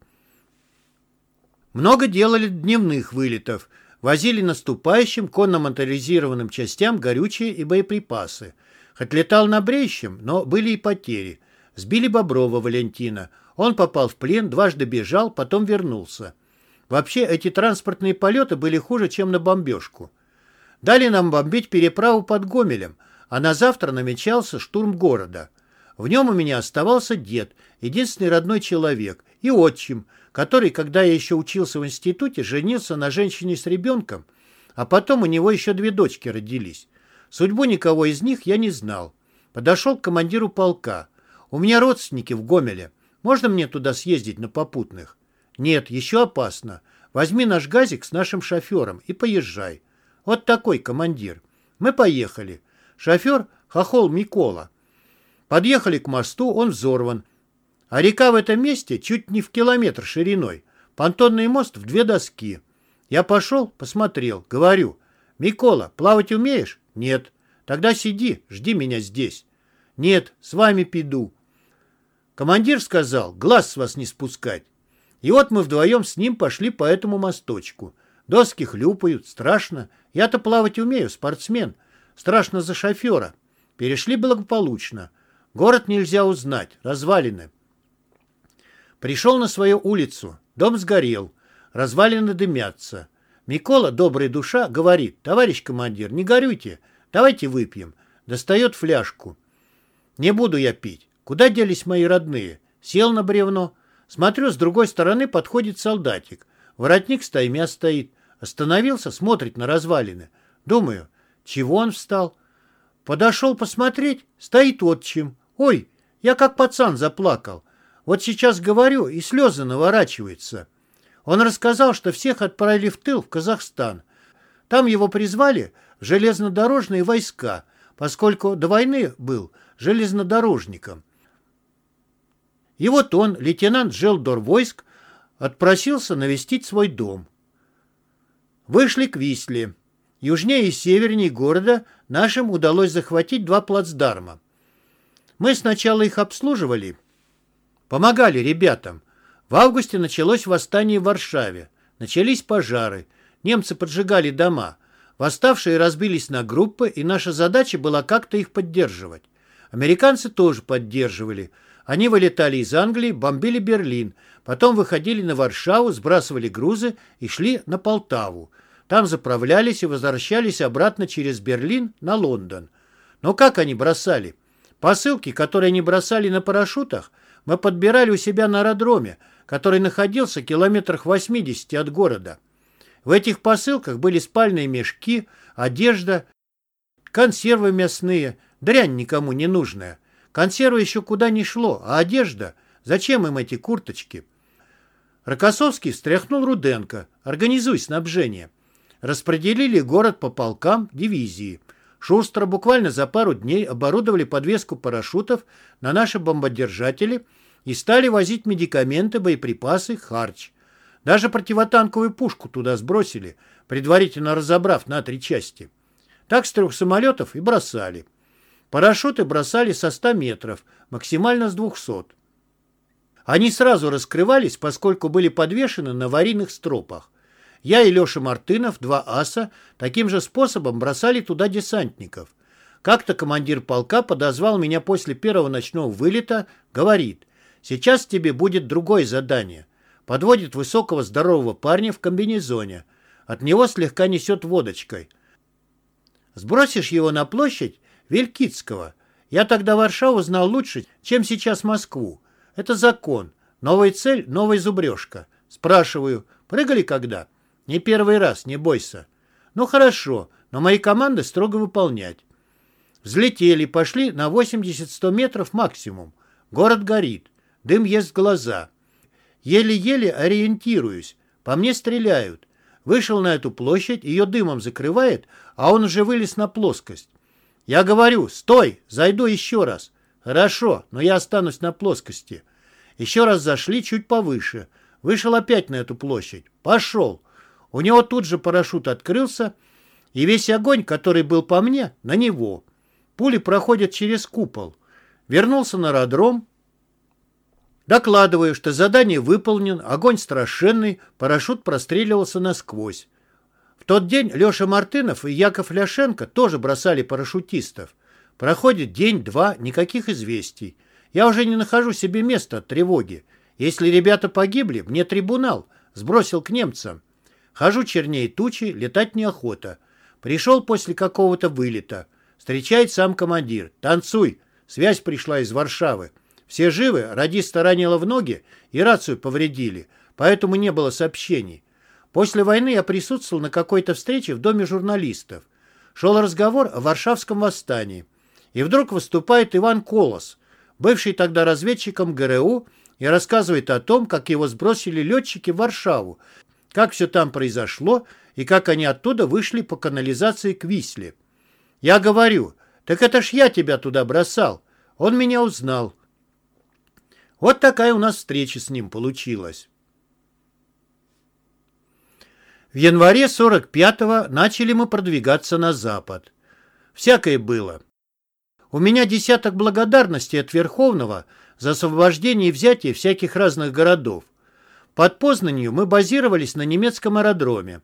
Speaker 1: Много делали дневных вылетов – возили наступающим конно-моторизированным частям горючие и боеприпасы. Хоть летал на бреющем, но были и потери. Сбили Боброва Валентина. Он попал в плен, дважды бежал, потом вернулся. Вообще, эти транспортные полеты были хуже, чем на бомбежку. Дали нам бомбить переправу под Гомелем, а на завтра намечался штурм города. В нем у меня оставался дед, единственный родной человек, и отчим, который, когда я еще учился в институте, женился на женщине с ребенком, а потом у него еще две дочки родились. Судьбу никого из них я не знал. Подошел к командиру полка. «У меня родственники в Гомеле. Можно мне туда съездить на попутных?» «Нет, еще опасно. Возьми наш газик с нашим шофером и поезжай». Вот такой командир. Мы поехали. Шофер — хохол Микола. Подъехали к мосту, он взорван. А река в этом месте чуть не в километр шириной. Понтонный мост в две доски. Я пошел, посмотрел, говорю. «Микола, плавать умеешь?» «Нет». «Тогда сиди, жди меня здесь». «Нет, с вами пиду». Командир сказал, глаз с вас не спускать. И вот мы вдвоем с ним пошли по этому мосточку. Доски хлюпают, страшно. Я-то плавать умею, спортсмен. Страшно за шофера. Перешли благополучно. Город нельзя узнать, развалины. Пришел на свою улицу. Дом сгорел. Развалины дымятся. Микола, добрая душа, говорит, товарищ командир, не горюйте, давайте выпьем. Достает фляжку. Не буду я пить. Куда делись мои родные? Сел на бревно. Смотрю, с другой стороны подходит солдатик. Воротник стаймя стоит. Остановился, смотрит на развалины. Думаю, чего он встал? Подошел посмотреть, стоит отчим. Ой, я как пацан заплакал. Вот сейчас говорю, и слезы наворачиваются. Он рассказал, что всех отправили в тыл в Казахстан. Там его призвали железнодорожные войска, поскольку до войны был железнодорожником. И вот он, лейтенант Желдор войск, отпросился навестить свой дом. Вышли к Висле. Южнее и севернее города нашим удалось захватить два плацдарма. Мы сначала их обслуживали, помогали ребятам. В августе началось восстание в Варшаве. Начались пожары. Немцы поджигали дома. Восставшие разбились на группы, и наша задача была как-то их поддерживать. Американцы тоже поддерживали – они вылетали из Англии, бомбили Берлин, потом выходили на Варшаву, сбрасывали грузы и шли на Полтаву. Там заправлялись и возвращались обратно через Берлин на Лондон. Но как они бросали? Посылки, которые они бросали на парашютах, мы подбирали у себя на аэродроме, который находился километрах 80 от города. В этих посылках были спальные мешки, одежда, консервы мясные, дрянь никому не нужная. Консервы еще куда не шло, а одежда? Зачем им эти курточки? Рокоссовский встряхнул Руденко. Организуй снабжение. Распределили город по полкам дивизии. Шустро буквально за пару дней оборудовали подвеску парашютов на наши бомбодержатели и стали возить медикаменты, боеприпасы, харч. Даже противотанковую пушку туда сбросили, предварительно разобрав на три части. Так с трех самолетов и бросали. Парашюты бросали со 100 метров, максимально с 200. Они сразу раскрывались, поскольку были подвешены на аварийных стропах. Я и Леша Мартынов, два аса, таким же способом бросали туда десантников. Как-то командир полка подозвал меня после первого ночного вылета, говорит, «Сейчас тебе будет другое задание». Подводит высокого здорового парня в комбинезоне. От него слегка несет водочкой. Сбросишь его на площадь, Вилькицкого. Я тогда Варшаву знал лучше, чем сейчас Москву. Это закон. Новая цель — новая зубрежка. Спрашиваю, прыгали когда? Не первый раз, не бойся. Ну хорошо, но мои команды строго выполнять. Взлетели, пошли на 80-100 метров максимум. Город горит, дым ест глаза. Еле-еле ориентируюсь. По мне стреляют. Вышел на эту площадь, ее дымом закрывает, а он уже вылез на плоскость. Я говорю, стой, зайду еще раз. Хорошо, но я останусь на плоскости. Еще раз зашли чуть повыше. Вышел опять на эту площадь. Пошел. У него тут же парашют открылся, и весь огонь, который был по мне, на него. Пули проходят через купол. Вернулся на аэродром. Докладываю, что задание выполнен, огонь страшенный, парашют простреливался насквозь. В тот день Леша Мартынов и Яков Ляшенко тоже бросали парашютистов. Проходит день-два, никаких известий. Я уже не нахожу себе места от тревоги. Если ребята погибли, мне трибунал. Сбросил к немцам. Хожу чернее тучи, летать неохота. Пришел после какого-то вылета. Встречает сам командир. «Танцуй!» Связь пришла из Варшавы. Все живы, радиста ранило в ноги и рацию повредили, поэтому не было сообщений. После войны я присутствовал на какой-то встрече в доме журналистов. Шел разговор о Варшавском восстании. И вдруг выступает Иван Колос, бывший тогда разведчиком ГРУ, и рассказывает о том, как его сбросили летчики в Варшаву, как все там произошло и как они оттуда вышли по канализации к Висле. Я говорю, так это ж я тебя туда бросал. Он меня узнал. Вот такая у нас встреча с ним получилась. В январе 45-го начали мы продвигаться на запад. Всякое было. У меня десяток благодарностей от Верховного за освобождение и взятие всяких разных городов. Под Познанью мы базировались на немецком аэродроме.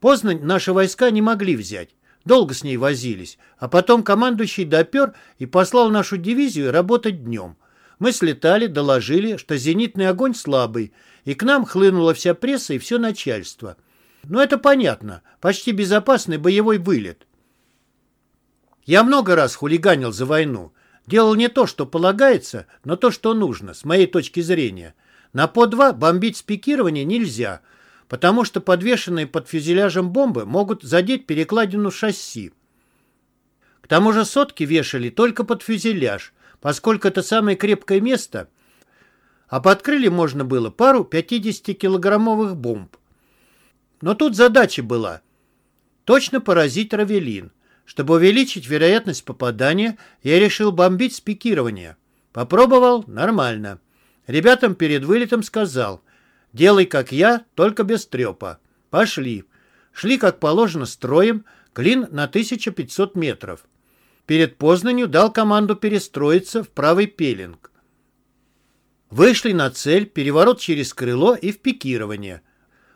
Speaker 1: Познань наши войска не могли взять. Долго с ней возились, а потом командующий допер и послал нашу дивизию работать днем. Мы слетали, доложили, что зенитный огонь слабый, и к нам хлынула вся пресса и все начальство. Но это понятно, почти безопасный боевой вылет. Я много раз хулиганил за войну. Делал не то, что полагается, но то, что нужно, с моей точки зрения. На По-2 бомбить с пикирования нельзя, потому что подвешенные под фюзеляжем бомбы могут задеть перекладину шасси. К тому же сотки вешали только под фюзеляж, поскольку это самое крепкое место, а под крылья можно было пару 50-килограммовых бомб. Но тут задача была точно поразить Равелин. Чтобы увеличить вероятность попадания, я решил бомбить с пикирования. Попробовал – нормально. Ребятам перед вылетом сказал «Делай, как я, только без трепа». Пошли. Шли, как положено, строем, клин на 1500 метров. Перед Познанью дал команду перестроиться в правый пеленг. Вышли на цель, переворот через крыло и в пикирование.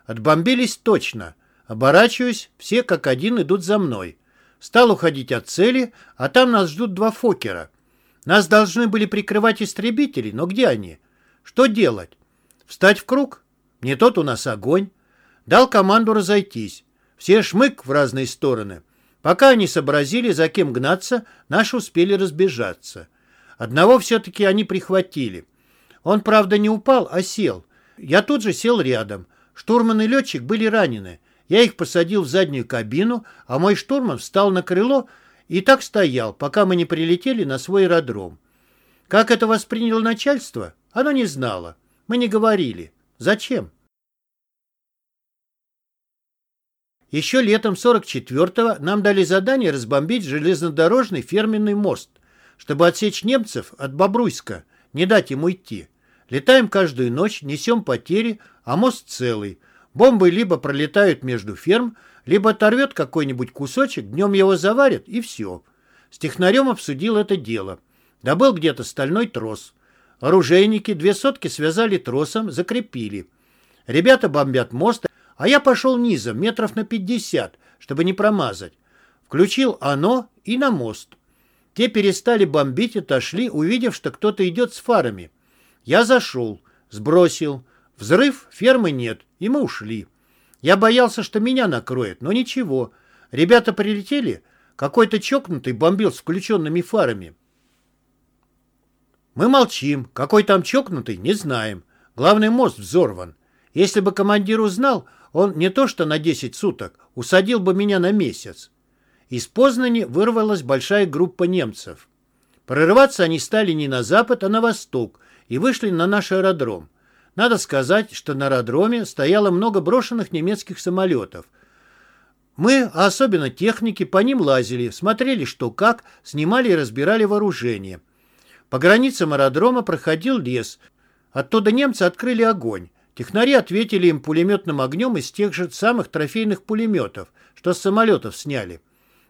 Speaker 1: Отбомбились точно. Оборачиваюсь, все как один идут за мной. Стал уходить от цели, а там нас ждут два Фокера. Нас должны были прикрывать истребители, но где они? Что делать? Встать в круг? Не тот у нас огонь. Дал команду разойтись. Все шмык в разные стороны. Пока они сообразили, за кем гнаться, наши успели разбежаться. Одного все-таки они прихватили. Он, правда, не упал, а сел. Я тут же сел рядом. Штурман и летчик были ранены. Я их посадил в заднюю кабину, а мой штурман встал на крыло и так стоял, пока мы не прилетели на свой аэродром. Как это восприняло начальство? Оно не знало. Мы не говорили. Зачем? Еще летом 44-го нам дали задание разбомбить железнодорожный ферменный мост, чтобы отсечь немцев от Бобруйска, не дать им уйти. Летаем каждую ночь, несем потери, а мост целый. Бомбы либо пролетают между ферм, либо оторвет какой-нибудь кусочек, днем его заварят, и все. С технарем обсудил это дело. Добыл где-то стальной трос. Оружейники две сотки связали тросом, закрепили. Ребята бомбят мост, а я пошел низом, метров на пятьдесят, чтобы не промазать. Включил оно и на мост. Те перестали бомбить, отошли, увидев, что кто-то идет с фарами. Я зашел, сбросил. Взрыв, фермы нет, и мы ушли. Я боялся, что меня накроет, но ничего. Ребята прилетели, какой-то чокнутый бомбил с включенными фарами. Мы молчим. Какой там чокнутый, не знаем. Главный мост взорван. Если бы командир узнал, он не то что на 10 суток, усадил бы меня на месяц. Из Познани вырвалась большая группа немцев. Прорываться они стали не на запад, а на восток и вышли на наш аэродром. Надо сказать, что на аэродроме стояло много брошенных немецких самолетов. Мы, а особенно техники, по ним лазили, смотрели что как, снимали и разбирали вооружение. По границам аэродрома проходил лес. Оттуда немцы открыли огонь. Технари ответили им пулеметным огнем из тех же самых трофейных пулеметов, что с самолетов сняли.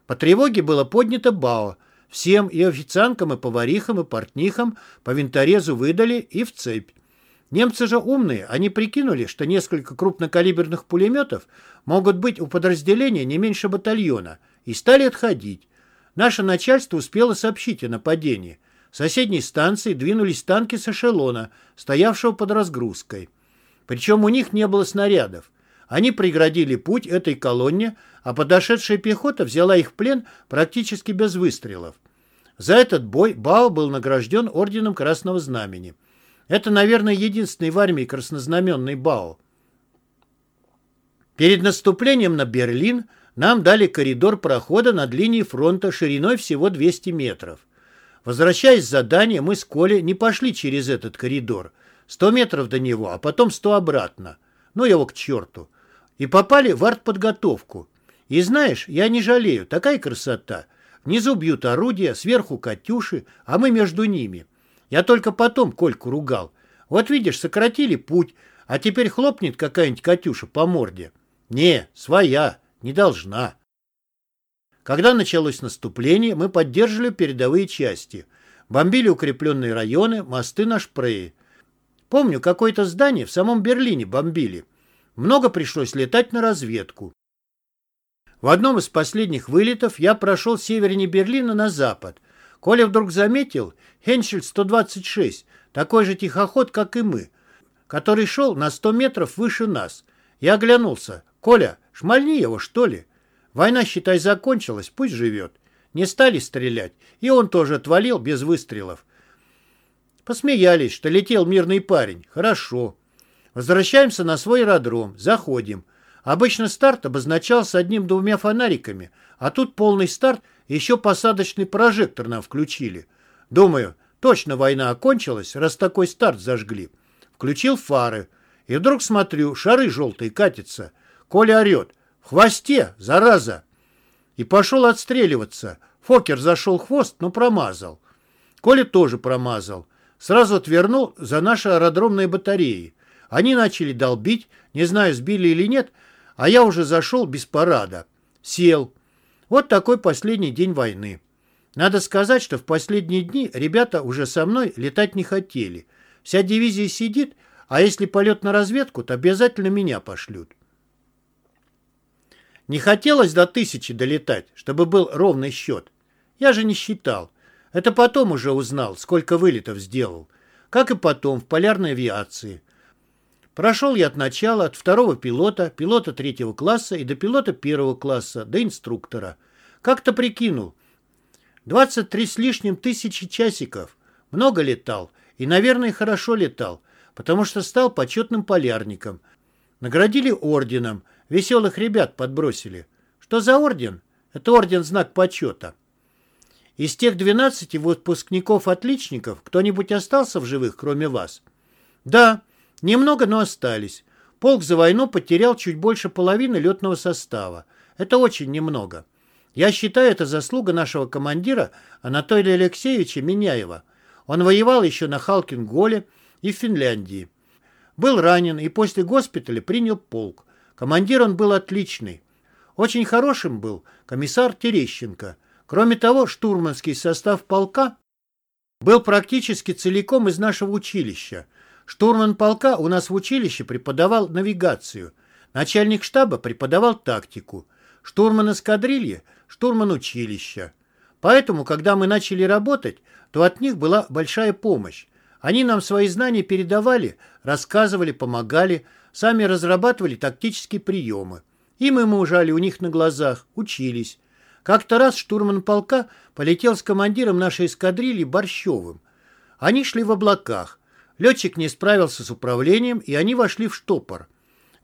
Speaker 1: По тревоге было поднято БАО. Всем и официанткам, и поварихам, и портнихам по винторезу выдали и в цепь. Немцы же умные, они прикинули, что несколько крупнокалиберных пулеметов могут быть у подразделения не меньше батальона, и стали отходить. Наше начальство успело сообщить о нападении. Соседней станции двинулись танки с эшелона, стоявшего под разгрузкой. Причем у них не было снарядов. Они преградили путь этой колонне, а подошедшая пехота взяла их в плен практически без выстрелов. За этот бой Бао был награжден орденом Красного Знамени. Это, наверное, единственный в армии краснознаменный Бао. Перед наступлением на Берлин нам дали коридор прохода над линией фронта шириной всего 200 метров. Возвращаясь с задания, мы с Колей не пошли через этот коридор. 100 метров до него, а потом 100 обратно. Ну его к черту. И попали в артподготовку. И знаешь, я не жалею, такая красота. Внизу бьют орудия, сверху «Катюши», а мы между ними. Я только потом Кольку ругал. Вот видишь, сократили путь, а теперь хлопнет какая-нибудь «Катюша» по морде. Не, своя, не должна. Когда началось наступление, мы поддерживали передовые части. Бомбили укрепленные районы, мосты на Шпрее. Помню, какое-то здание в самом Берлине бомбили. Много пришлось летать на разведку. В одном из последних вылетов я прошел севернее Берлина на запад. Коля вдруг заметил Хеншель-126, такой же тихоход, как и мы, который шел на 100 метров выше нас. Я оглянулся. «Коля, шмальни его, что ли?» Война, считай, закончилась, пусть живет. Не стали стрелять, и он тоже отвалил без выстрелов. Посмеялись, что летел мирный парень. Хорошо. Возвращаемся на свой аэродром, заходим. Обычно старт обозначался одним-двумя фонариками, а тут полный старт, еще посадочный прожектор нам включили. Думаю, точно война окончилась, раз такой старт зажгли. Включил фары. И вдруг смотрю, шары желтые катятся. Коля орет. «В хвосте, зараза!» И пошел отстреливаться. Фокер зашел хвост, но промазал. Коля тоже промазал. Сразу отвернул за наши аэродромные батареи. Они начали долбить, не знаю, сбили или нет, а я уже зашел без парада. Сел. Вот такой последний день войны. Надо сказать, что в последние дни ребята уже со мной летать не хотели. Вся дивизия сидит, а если полет на разведку, то обязательно меня пошлют. Не хотелось до тысячи долетать, чтобы был ровный счет. Я же не считал. Это потом уже узнал, сколько вылетов сделал. Как и потом в полярной авиации. Прошел я от начала, от второго пилота, пилота третьего класса и до пилота первого класса, до инструктора. Как-то прикинул. 23 с лишним тысячи часиков. Много летал. И, наверное, хорошо летал, потому что стал почетным полярником. Наградили орденом – Веселых ребят подбросили. Что за орден? Это орден знак почета. Из тех 12 выпускников-отличников кто-нибудь остался в живых, кроме вас? Да, немного, но остались. Полк за войну потерял чуть больше половины летного состава. Это очень немного. Я считаю, это заслуга нашего командира Анатолия Алексеевича Меняева. Он воевал еще на Халкинголе и в Финляндии. Был ранен и после госпиталя принял полк. Командир он был отличный. Очень хорошим был комиссар Терещенко. Кроме того, штурманский состав полка был практически целиком из нашего училища. Штурман полка у нас в училище преподавал навигацию. Начальник штаба преподавал тактику. Штурман эскадрильи – штурман училища. Поэтому, когда мы начали работать, то от них была большая помощь. Они нам свои знания передавали, рассказывали, помогали, Сами разрабатывали тактические приемы. И мы ужали у них на глазах, учились. Как-то раз штурман полка полетел с командиром нашей эскадрильи Борщевым. Они шли в облаках. Летчик не справился с управлением, и они вошли в штопор.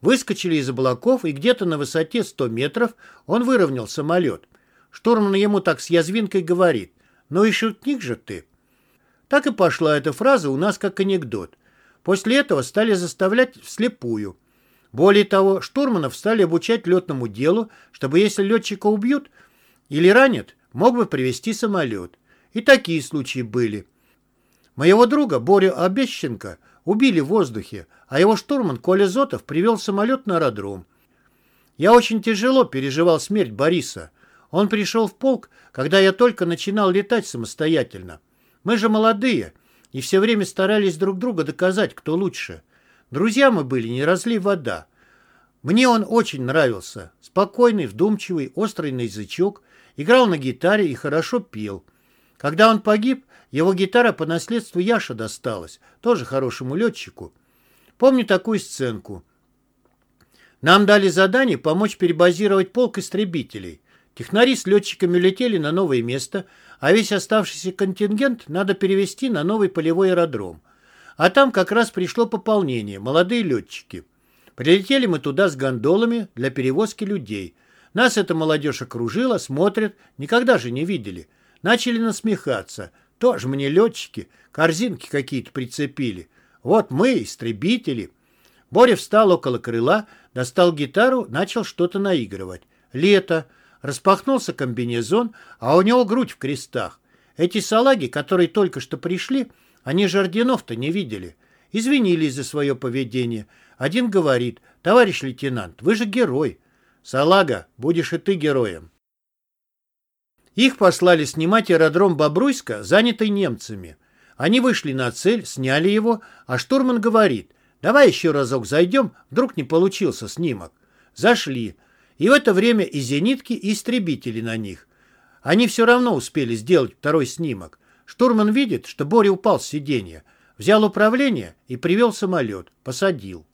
Speaker 1: Выскочили из облаков, и где-то на высоте 100 метров он выровнял самолет. Штурман ему так с язвинкой говорит. «Ну и шутник же ты». Так и пошла эта фраза у нас как анекдот. После этого стали заставлять вслепую. Более того, штурманов стали обучать летному делу, чтобы если летчика убьют или ранят, мог бы привести самолет. И такие случаи были. Моего друга Борю Обещенко убили в воздухе, а его штурман Коля Зотов привел самолет на аэродром. Я очень тяжело переживал смерть Бориса. Он пришел в полк, когда я только начинал летать самостоятельно. Мы же молодые, и все время старались друг друга доказать, кто лучше. Друзья мы были, не разли вода. Мне он очень нравился. Спокойный, вдумчивый, острый на язычок, играл на гитаре и хорошо пел. Когда он погиб, его гитара по наследству Яша досталась, тоже хорошему летчику. Помню такую сценку. Нам дали задание помочь перебазировать полк истребителей. Технари с летчиками улетели на новое место, а весь оставшийся контингент надо перевести на новый полевой аэродром. А там как раз пришло пополнение, молодые летчики. Прилетели мы туда с гондолами для перевозки людей. Нас эта молодежь окружила, смотрят, никогда же не видели. Начали насмехаться. Тоже мне летчики, корзинки какие-то прицепили. Вот мы, истребители. Боря встал около крыла, достал гитару, начал что-то наигрывать. Лето. Распахнулся комбинезон, а у него грудь в крестах. Эти салаги, которые только что пришли, они же орденов-то не видели. Извинились за свое поведение. Один говорит, товарищ лейтенант, вы же герой. Салага, будешь и ты героем. Их послали снимать аэродром Бобруйска, занятый немцами. Они вышли на цель, сняли его, а штурман говорит, давай еще разок зайдем, вдруг не получился снимок. Зашли. И в это время и зенитки, и истребители на них. Они все равно успели сделать второй снимок. Штурман видит, что Боря упал с сиденья, взял управление и привел самолет, посадил.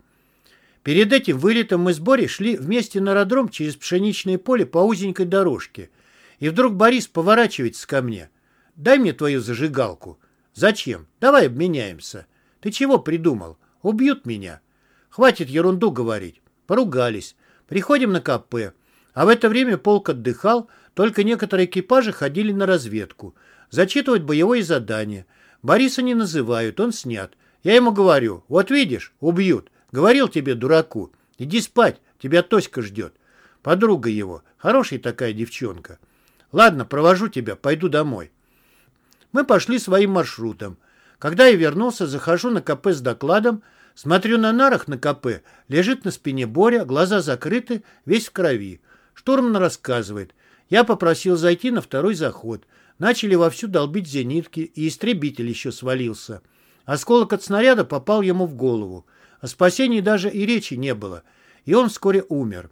Speaker 1: Перед этим вылетом мы с Борей шли вместе на аэродром через пшеничное поле по узенькой дорожке. И вдруг Борис поворачивается ко мне. «Дай мне твою зажигалку». «Зачем? Давай обменяемся». «Ты чего придумал? Убьют меня». «Хватит ерунду говорить». Поругались. Приходим на КП. А в это время полк отдыхал, только некоторые экипажи ходили на разведку. Зачитывать боевое задание. Бориса не называют, он снят. Я ему говорю, вот видишь, убьют. Говорил тебе, дураку, иди спать, тебя Тоська ждет. Подруга его, хорошая такая девчонка. Ладно, провожу тебя, пойду домой. Мы пошли своим маршрутом. Когда я вернулся, захожу на КП с докладом, Смотрю на нарах на КП, лежит на спине Боря, глаза закрыты, весь в крови. Штурман рассказывает. Я попросил зайти на второй заход. Начали вовсю долбить зенитки, и истребитель еще свалился. Осколок от снаряда попал ему в голову. О спасении даже и речи не было, и он вскоре умер.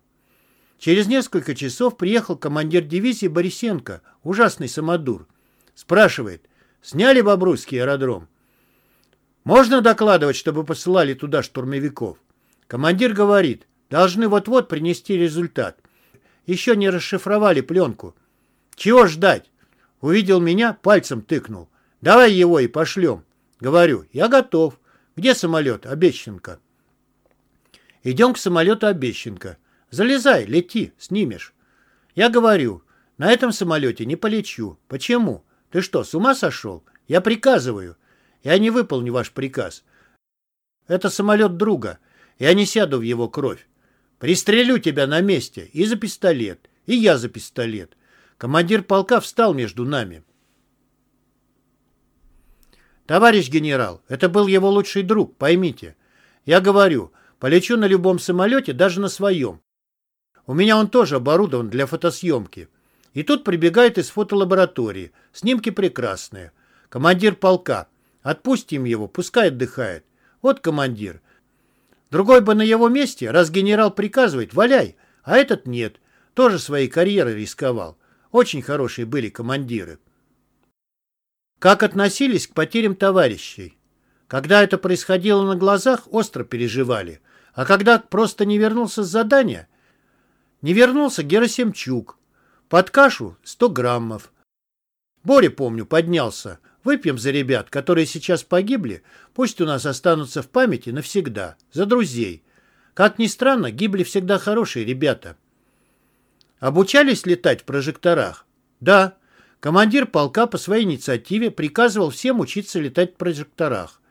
Speaker 1: Через несколько часов приехал командир дивизии Борисенко, ужасный самодур. Спрашивает, сняли Бобруйский аэродром? Можно докладывать, чтобы посылали туда штурмовиков? Командир говорит, должны вот-вот принести результат. Еще не расшифровали пленку. Чего ждать? Увидел меня, пальцем тыкнул. Давай его и пошлем. Говорю, я готов. Где самолет, Обещенко? Идем к самолету Обещенко. Залезай, лети, снимешь. Я говорю, на этом самолете не полечу. Почему? Ты что, с ума сошел? Я приказываю. Я не выполню ваш приказ. Это самолет друга. Я не сяду в его кровь. Пристрелю тебя на месте и за пистолет, и я за пистолет. Командир полка встал между нами. Товарищ генерал, это был его лучший друг, поймите. Я говорю, полечу на любом самолете, даже на своем. У меня он тоже оборудован для фотосъемки. И тут прибегает из фотолаборатории. Снимки прекрасные. Командир полка. Отпустим его, пускай отдыхает. Вот командир. Другой бы на его месте, раз генерал приказывает, валяй, а этот нет. Тоже своей карьерой рисковал. Очень хорошие были командиры. Как относились к потерям товарищей? Когда это происходило на глазах, остро переживали. А когда просто не вернулся с задания? Не вернулся Герасимчук. Под кашу 100 граммов. Боря, помню, поднялся. Выпьем за ребят, которые сейчас погибли, пусть у нас останутся в памяти навсегда, за друзей. Как ни странно, гибли всегда хорошие ребята. Обучались летать в прожекторах? Да. Командир полка по своей инициативе приказывал всем учиться летать в прожекторах.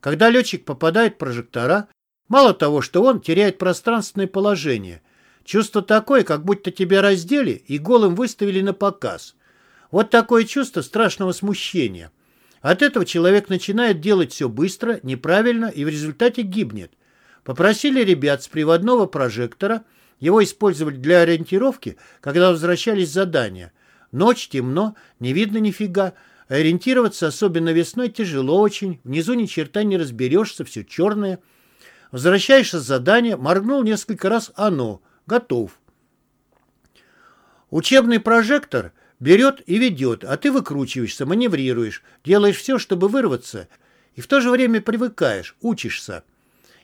Speaker 1: Когда летчик попадает в прожектора, мало того, что он теряет пространственное положение, чувство такое, как будто тебя раздели и голым выставили на показ. Вот такое чувство страшного смущения. От этого человек начинает делать все быстро, неправильно и в результате гибнет. Попросили ребят с приводного прожектора его использовать для ориентировки, когда возвращались задания. Ночь, темно, не видно нифига. Ориентироваться, особенно весной, тяжело очень. Внизу ни черта не разберешься, все черное. Возвращаешься с задания, моргнул несколько раз оно. Готов. Учебный прожектор – Берет и ведет, а ты выкручиваешься, маневрируешь, делаешь все, чтобы вырваться, и в то же время привыкаешь, учишься.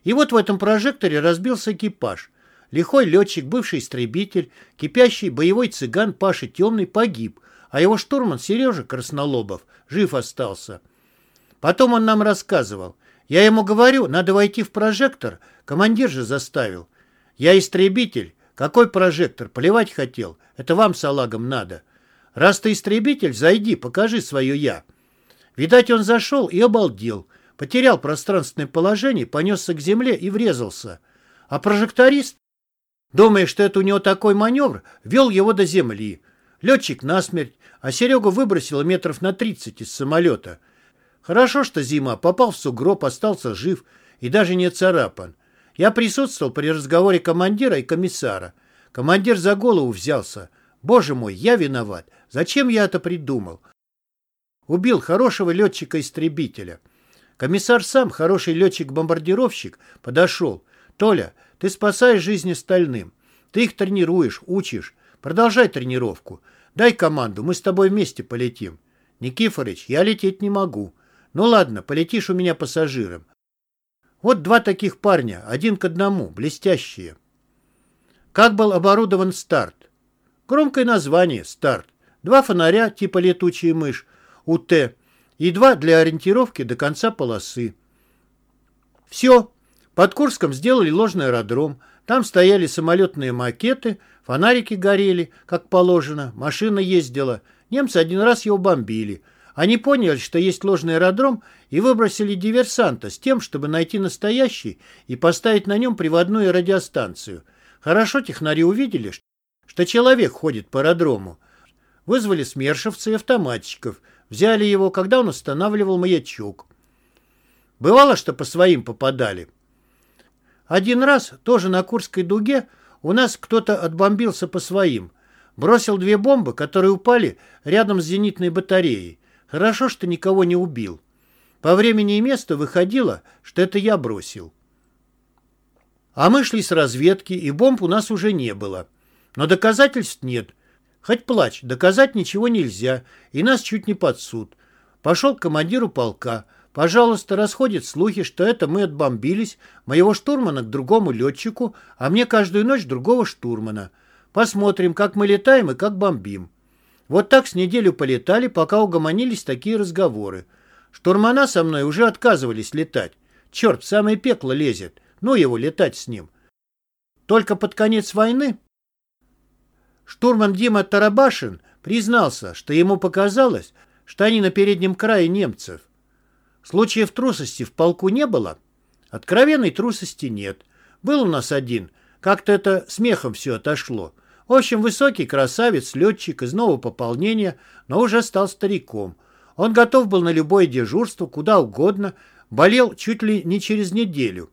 Speaker 1: И вот в этом прожекторе разбился экипаж. Лихой летчик, бывший истребитель, кипящий боевой цыган Паша Темный погиб, а его штурман Сережа Краснолобов жив остался. Потом он нам рассказывал. Я ему говорю, надо войти в прожектор, командир же заставил. Я истребитель. Какой прожектор? Плевать хотел. Это вам, салагам, надо. Раз ты истребитель, зайди, покажи свое «я». Видать, он зашел и обалдел. Потерял пространственное положение, понесся к земле и врезался. А прожекторист, думая, что это у него такой маневр, вел его до земли. Летчик насмерть, а Серегу выбросило метров на 30 из самолета. Хорошо, что зима попал в сугроб, остался жив и даже не царапан. Я присутствовал при разговоре командира и комиссара. Командир за голову взялся. Боже мой, я виноват. Зачем я это придумал? Убил хорошего летчика-истребителя. Комиссар сам, хороший летчик-бомбардировщик, подошел. «Толя, ты спасаешь жизни стальным. Ты их тренируешь, учишь. Продолжай тренировку. Дай команду, мы с тобой вместе полетим». «Никифорыч, я лететь не могу». «Ну ладно, полетишь у меня пассажиром. Вот два таких парня, один к одному, блестящие. Как был оборудован старт? Громкое название «Старт». Два фонаря типа летучая мышь, УТ, и два для ориентировки до конца полосы. Все. Под Курском сделали ложный аэродром. Там стояли самолетные макеты, фонарики горели, как положено, машина ездила. Немцы один раз его бомбили. Они поняли, что есть ложный аэродром, и выбросили диверсанта с тем, чтобы найти настоящий и поставить на нем приводную радиостанцию. Хорошо технари увидели, что человек ходит по аэродрому. Вызвали смершевца и автоматчиков. Взяли его, когда он устанавливал маячок. Бывало, что по своим попадали. Один раз, тоже на Курской дуге, у нас кто-то отбомбился по своим. Бросил две бомбы, которые упали рядом с зенитной батареей. Хорошо, что никого не убил. По времени и месту выходило, что это я бросил. А мы шли с разведки, и бомб у нас уже не было. Но доказательств нет. Хоть плачь, доказать ничего нельзя, и нас чуть не под суд. Пошел к командиру полка. Пожалуйста, расходят слухи, что это мы отбомбились, моего штурмана к другому летчику, а мне каждую ночь другого штурмана. Посмотрим, как мы летаем и как бомбим. Вот так с неделю полетали, пока угомонились такие разговоры. Штурмана со мной уже отказывались летать. Черт, в самое пекло лезет. Ну его летать с ним. Только под конец войны штурман Дима Тарабашин признался, что ему показалось, что они на переднем крае немцев. Случаев трусости в полку не было? Откровенной трусости нет. Был у нас один. Как-то это смехом все отошло. В общем, высокий красавец, летчик из нового пополнения, но уже стал стариком. Он готов был на любое дежурство, куда угодно, болел чуть ли не через неделю.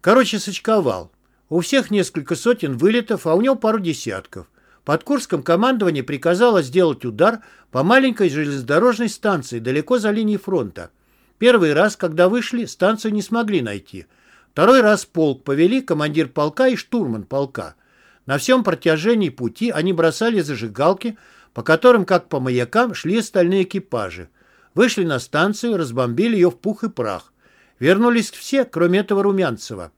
Speaker 1: Короче, сочковал. У всех несколько сотен вылетов, а у него пару десятков. Под Курском командование приказало сделать удар по маленькой железнодорожной станции далеко за линией фронта. Первый раз, когда вышли, станцию не смогли найти. Второй раз полк повели командир полка и штурман полка – на всем протяжении пути они бросали зажигалки, по которым, как по маякам, шли остальные экипажи. Вышли на станцию, разбомбили ее в пух и прах. Вернулись все, кроме этого Румянцева.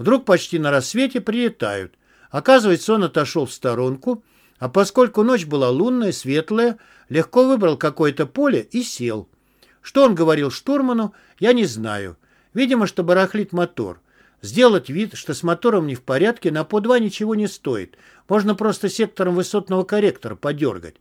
Speaker 1: Вдруг почти на рассвете прилетают. Оказывается, он отошел в сторонку, а поскольку ночь была лунная, светлая, легко выбрал какое-то поле и сел. Что он говорил штурману, я не знаю. Видимо, что барахлит мотор. Сделать вид, что с мотором не в порядке, на по два ничего не стоит. Можно просто сектором высотного корректора подергать.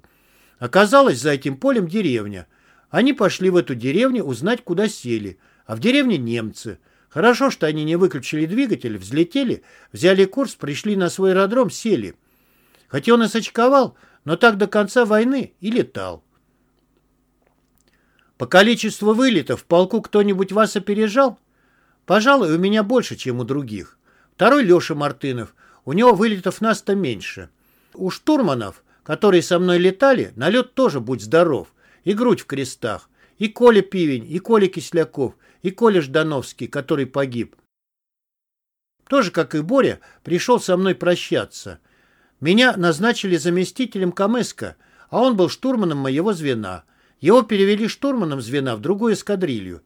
Speaker 1: Оказалось, за этим полем деревня. Они пошли в эту деревню узнать, куда сели. А в деревне немцы. Хорошо, что они не выключили двигатель, взлетели, взяли курс, пришли на свой аэродром, сели. Хотя он и сочковал, но так до конца войны и летал. По количеству вылетов в полку кто-нибудь вас опережал? Пожалуй, у меня больше, чем у других. Второй Леша Мартынов. У него вылетов нас-то меньше. У штурманов, которые со мной летали, налет тоже будь здоров. И грудь в крестах. И Коля Пивень, и Коля Кисляков, и Коля Ждановский, который погиб. Тоже, как и Боря, пришел со мной прощаться. Меня назначили заместителем Камеска, а он был штурманом моего звена. Его перевели штурманом звена в другую эскадрилью.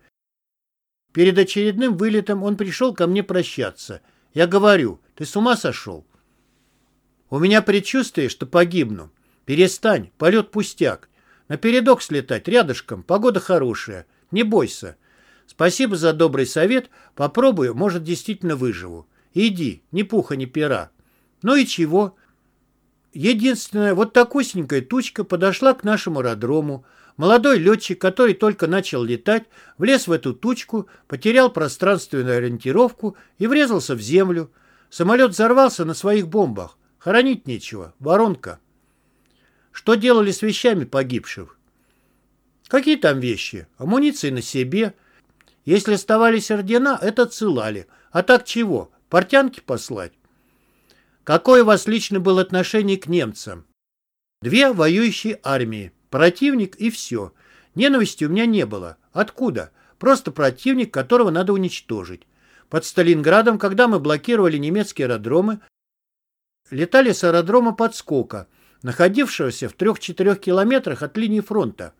Speaker 1: Перед очередным вылетом он пришел ко мне прощаться. Я говорю, ты с ума сошел? У меня предчувствие, что погибну. Перестань, полет пустяк. На передок слетать, рядышком, погода хорошая. Не бойся. Спасибо за добрый совет. Попробую, может, действительно выживу. Иди, ни пуха, ни пера. Ну и чего? Единственная, вот такусенькая тучка подошла к нашему аэродрому. Молодой летчик, который только начал летать, влез в эту тучку, потерял пространственную ориентировку и врезался в землю. Самолет взорвался на своих бомбах. Хоронить нечего. Воронка. Что делали с вещами погибших? Какие там вещи? Амуниции на себе. Если оставались ордена, это отсылали. А так чего? Портянки послать? Какое у вас лично было отношение к немцам? Две воюющие армии. Противник и все. Ненависти у меня не было. Откуда? Просто противник, которого надо уничтожить. Под Сталинградом, когда мы блокировали немецкие аэродромы, летали с аэродрома подскока, находившегося в 3-4 километрах от линии фронта.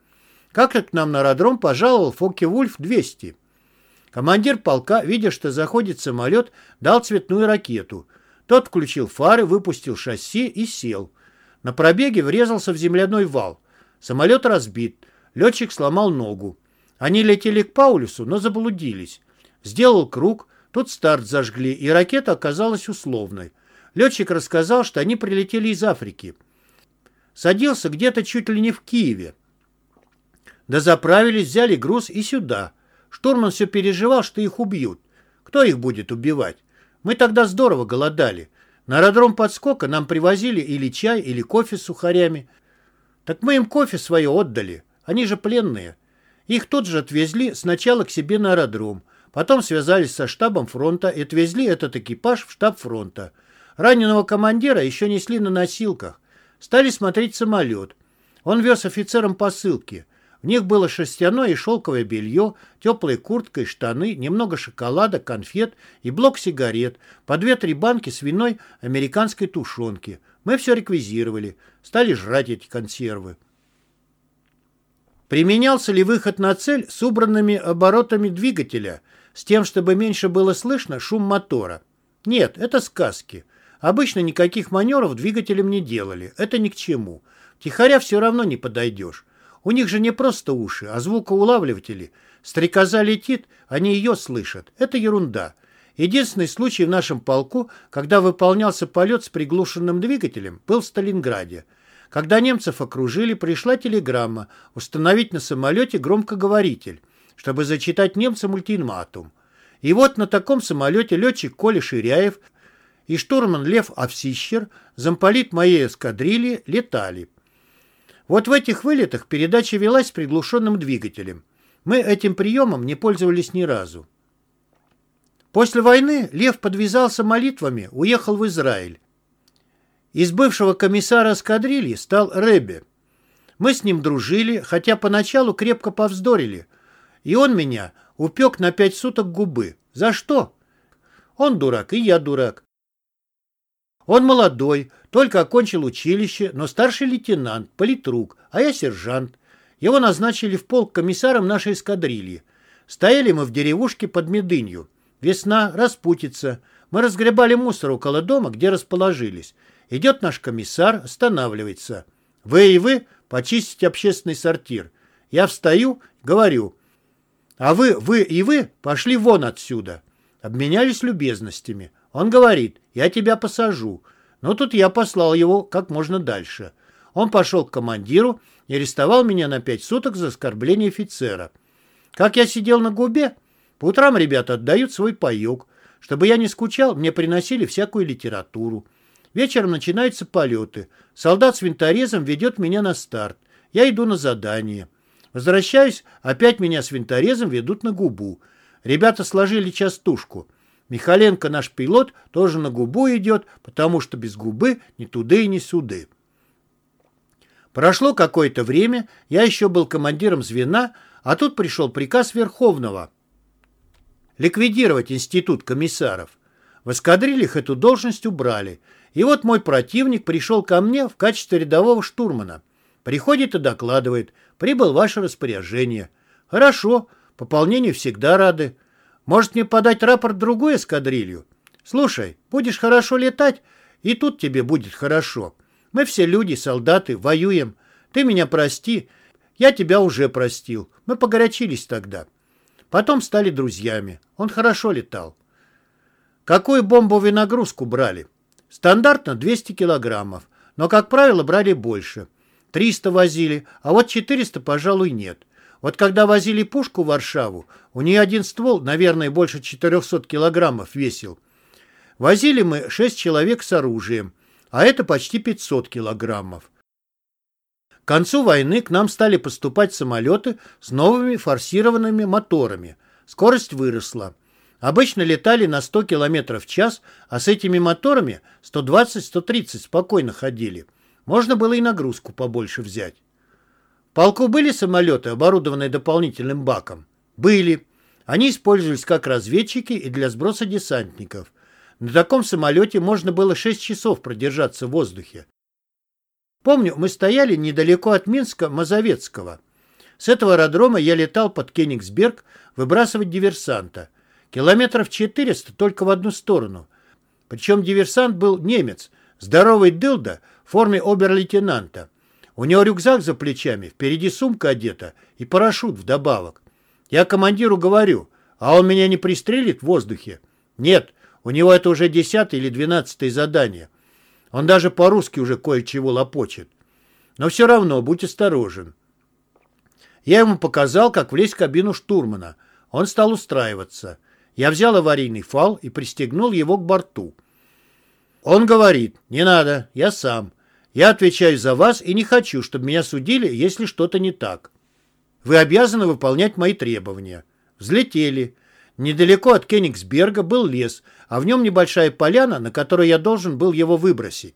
Speaker 1: Как к нам на аэродром пожаловал Фокке-Вульф-200. Командир полка, видя, что заходит самолет, дал цветную ракету – тот включил фары, выпустил шасси и сел. На пробеге врезался в земляной вал. Самолет разбит. Летчик сломал ногу. Они летели к Паулюсу, но заблудились. Сделал круг, тут старт зажгли, и ракета оказалась условной. Летчик рассказал, что они прилетели из Африки. Садился где-то чуть ли не в Киеве. Да заправились, взяли груз и сюда. Штурман все переживал, что их убьют. Кто их будет убивать? Мы тогда здорово голодали. На аэродром подскока нам привозили или чай, или кофе с сухарями. Так мы им кофе свое отдали. Они же пленные. Их тут же отвезли сначала к себе на аэродром. Потом связались со штабом фронта и отвезли этот экипаж в штаб фронта. Раненого командира еще несли на носилках. Стали смотреть самолет. Он вез офицерам посылки. В них было шерстяное и шелковое белье, теплая куртка и штаны, немного шоколада, конфет и блок сигарет, по две-три банки свиной американской тушенки. Мы все реквизировали, стали жрать эти консервы. Применялся ли выход на цель с убранными оборотами двигателя, с тем, чтобы меньше было слышно шум мотора? Нет, это сказки. Обычно никаких маневров двигателем не делали, это ни к чему. Тихоря все равно не подойдешь. У них же не просто уши, а звукоулавливатели. Стрекоза летит, они ее слышат. Это ерунда. Единственный случай в нашем полку, когда выполнялся полет с приглушенным двигателем, был в Сталинграде. Когда немцев окружили, пришла телеграмма установить на самолете громкоговоритель, чтобы зачитать немцам ультиматум. И вот на таком самолете летчик Коля Ширяев и штурман Лев Овсищер, замполит моей эскадрильи, летали. Вот в этих вылетах передача велась с приглушенным двигателем. Мы этим приемом не пользовались ни разу. После войны Лев подвязался молитвами, уехал в Израиль. Из бывшего комиссара эскадрильи стал Ребе. Мы с ним дружили, хотя поначалу крепко повздорили. И он меня упек на пять суток губы. За что? Он дурак, и я дурак. Он молодой, только окончил училище, но старший лейтенант, политрук, а я сержант. Его назначили в полк комиссаром нашей эскадрильи. Стояли мы в деревушке под Медынью. Весна, распутится. Мы разгребали мусор около дома, где расположились. Идет наш комиссар, останавливается. Вы и вы почистите общественный сортир. Я встаю, говорю. А вы, вы и вы пошли вон отсюда. Обменялись любезностями. Он говорит, я тебя посажу. Но тут я послал его как можно дальше. Он пошел к командиру и арестовал меня на пять суток за оскорбление офицера. Как я сидел на губе? По утрам ребята отдают свой паек. Чтобы я не скучал, мне приносили всякую литературу. Вечером начинаются полеты. Солдат с винторезом ведет меня на старт. Я иду на задание. Возвращаюсь, опять меня с винторезом ведут на губу. Ребята сложили частушку. Михаленко, наш пилот, тоже на губу идет, потому что без губы ни туды и ни сюды. Прошло какое-то время, я еще был командиром звена, а тут пришел приказ Верховного ликвидировать институт комиссаров. В эскадрильях эту должность убрали. И вот мой противник пришел ко мне в качестве рядового штурмана. Приходит и докладывает. Прибыл ваше распоряжение. Хорошо, пополнению всегда рады. Может мне подать рапорт другой эскадрилью? Слушай, будешь хорошо летать, и тут тебе будет хорошо. Мы все люди, солдаты, воюем. Ты меня прости, я тебя уже простил. Мы погорячились тогда. Потом стали друзьями. Он хорошо летал. Какую бомбовую нагрузку брали? Стандартно 200 килограммов, но, как правило, брали больше. 300 возили, а вот 400, пожалуй, нет. Вот когда возили пушку в Варшаву, у нее один ствол, наверное, больше 400 килограммов весил. Возили мы 6 человек с оружием, а это почти 500 килограммов. К концу войны к нам стали поступать самолеты с новыми форсированными моторами. Скорость выросла. Обычно летали на 100 км в час, а с этими моторами 120-130 спокойно ходили. Можно было и нагрузку побольше взять. Полку были самолеты, оборудованные дополнительным баком? Были. Они использовались как разведчики и для сброса десантников. На таком самолете можно было 6 часов продержаться в воздухе. Помню, мы стояли недалеко от Минска Мазовецкого. С этого аэродрома я летал под Кенигсберг выбрасывать диверсанта. Километров 400 только в одну сторону. Причем диверсант был немец, здоровый дылда в форме обер-лейтенанта. У него рюкзак за плечами, впереди сумка одета и парашют вдобавок. Я командиру говорю, а он меня не пристрелит в воздухе? Нет, у него это уже десятое или двенадцатое задание. Он даже по-русски уже кое-чего лопочет. Но все равно будь осторожен. Я ему показал, как влезть в кабину штурмана. Он стал устраиваться. Я взял аварийный фал и пристегнул его к борту. Он говорит, не надо, я сам. Я отвечаю за вас и не хочу, чтобы меня судили, если что-то не так. Вы обязаны выполнять мои требования. Взлетели. Недалеко от Кенигсберга был лес, а в нем небольшая поляна, на которой я должен был его выбросить.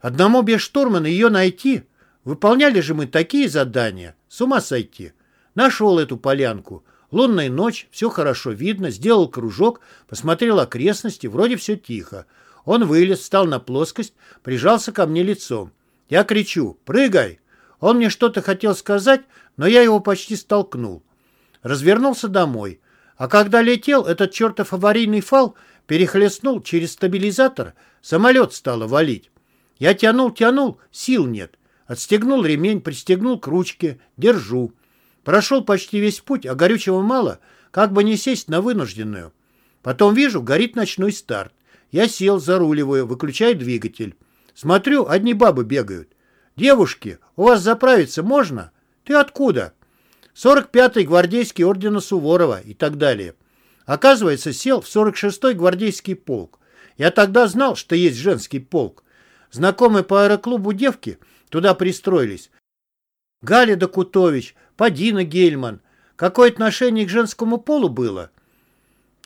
Speaker 1: Одному без штурмана ее найти. Выполняли же мы такие задания. С ума сойти. Нашел эту полянку. Лунная ночь, все хорошо видно, сделал кружок, посмотрел окрестности, вроде все тихо. Он вылез, встал на плоскость, прижался ко мне лицом. Я кричу «Прыгай!». Он мне что-то хотел сказать, но я его почти столкнул. Развернулся домой. А когда летел, этот чертов аварийный фал перехлестнул через стабилизатор, самолет стало валить. Я тянул, тянул, сил нет. Отстегнул ремень, пристегнул к ручке, держу. Прошел почти весь путь, а горючего мало, как бы не сесть на вынужденную. Потом вижу, горит ночной старт. Я сел, заруливаю, выключаю двигатель. Смотрю, одни бабы бегают. «Девушки, у вас заправиться можно?» «Ты откуда?» 45-й гвардейский ордена Суворова и так далее. Оказывается, сел в 46-й гвардейский полк. Я тогда знал, что есть женский полк. Знакомые по аэроклубу девки туда пристроились. Галя Докутович, Падина Гельман. Какое отношение к женскому полу было?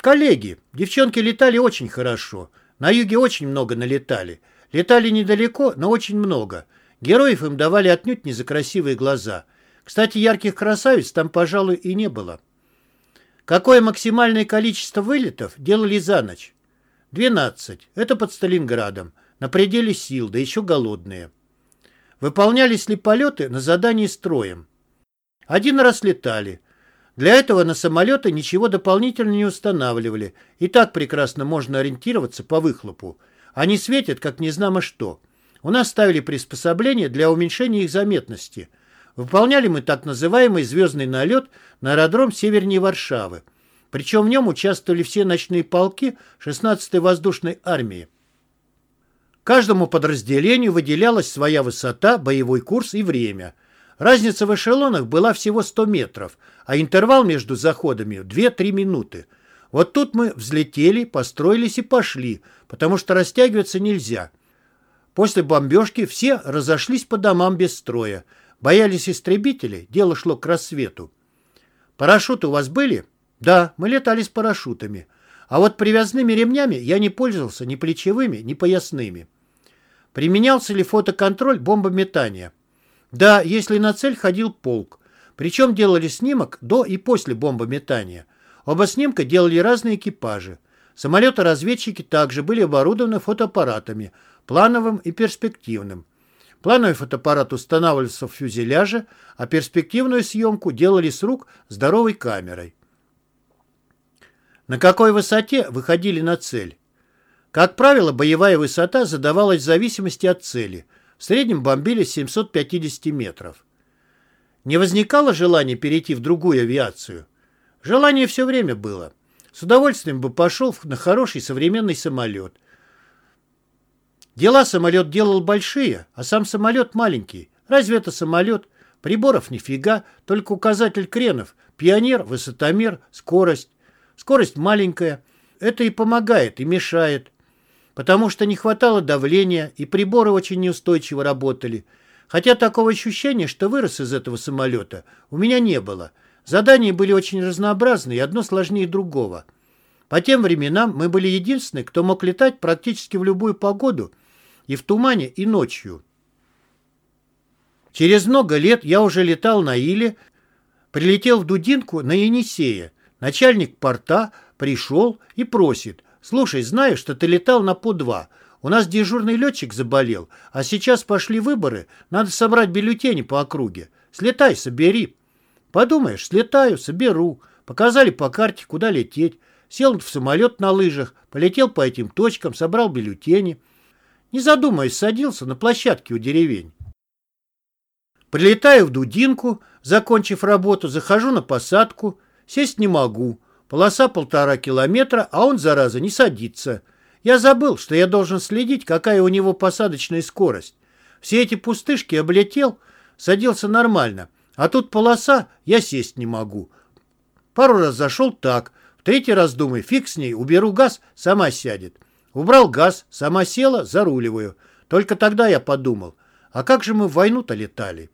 Speaker 1: Коллеги, девчонки летали очень хорошо. На юге очень много налетали. Летали недалеко, но очень много. Героев им давали отнюдь не за красивые глаза. Кстати, ярких красавиц там, пожалуй, и не было. Какое максимальное количество вылетов делали за ночь? 12. Это под Сталинградом. На пределе сил, да еще голодные. Выполнялись ли полеты на задании строем? Один раз летали. Для этого на самолеты ничего дополнительно не устанавливали. И так прекрасно можно ориентироваться по выхлопу. Они светят, как незнамо что. У нас ставили приспособления для уменьшения их заметности – Выполняли мы так называемый звездный налет на аэродром севернее Варшавы. Причем в нем участвовали все ночные полки 16-й воздушной армии. Каждому подразделению выделялась своя высота, боевой курс и время. Разница в эшелонах была всего 100 метров, а интервал между заходами 2-3 минуты. Вот тут мы взлетели, построились и пошли, потому что растягиваться нельзя. После бомбежки все разошлись по домам без строя. Боялись истребителей, дело шло к рассвету. Парашюты у вас были? Да, мы летали с парашютами. А вот привязными ремнями я не пользовался ни плечевыми, ни поясными. Применялся ли фотоконтроль бомбометания? Да, если на цель ходил полк. Причем делали снимок до и после бомбометания. Оба снимка делали разные экипажи. Самолеты-разведчики также были оборудованы фотоаппаратами, плановым и перспективным. Плановый фотоаппарат устанавливался в фюзеляже, а перспективную съемку делали с рук здоровой камерой. На какой высоте выходили на цель? Как правило, боевая высота задавалась в зависимости от цели. В среднем бомбили 750 метров. Не возникало желания перейти в другую авиацию? Желание все время было. С удовольствием бы пошел на хороший современный самолет. Дела самолет делал большие, а сам самолет маленький. Разве это самолет? Приборов нифига, только указатель кренов. Пионер, высотомер, скорость. Скорость маленькая. Это и помогает, и мешает. Потому что не хватало давления, и приборы очень неустойчиво работали. Хотя такого ощущения, что вырос из этого самолета, у меня не было. Задания были очень разнообразны, и одно сложнее другого. По тем временам мы были единственные, кто мог летать практически в любую погоду, и в тумане, и ночью. Через много лет я уже летал на Иле, прилетел в Дудинку на Енисея. Начальник порта пришел и просит, «Слушай, знаю, что ты летал на По-2. У нас дежурный летчик заболел, а сейчас пошли выборы, надо собрать бюллетени по округе. Слетай, собери». Подумаешь, слетаю, соберу. Показали по карте, куда лететь. Сел в самолет на лыжах, полетел по этим точкам, собрал бюллетени. Не задумываясь, садился на площадке у деревень. Прилетаю в Дудинку, закончив работу, захожу на посадку. Сесть не могу. Полоса полтора километра, а он, зараза, не садится. Я забыл, что я должен следить, какая у него посадочная скорость. Все эти пустышки облетел, садился нормально — а тут полоса, я сесть не могу. Пару раз зашел так. В третий раз думаю, фиг с ней, уберу газ, сама сядет. Убрал газ, сама села, заруливаю. Только тогда я подумал, а как же мы в войну-то летали?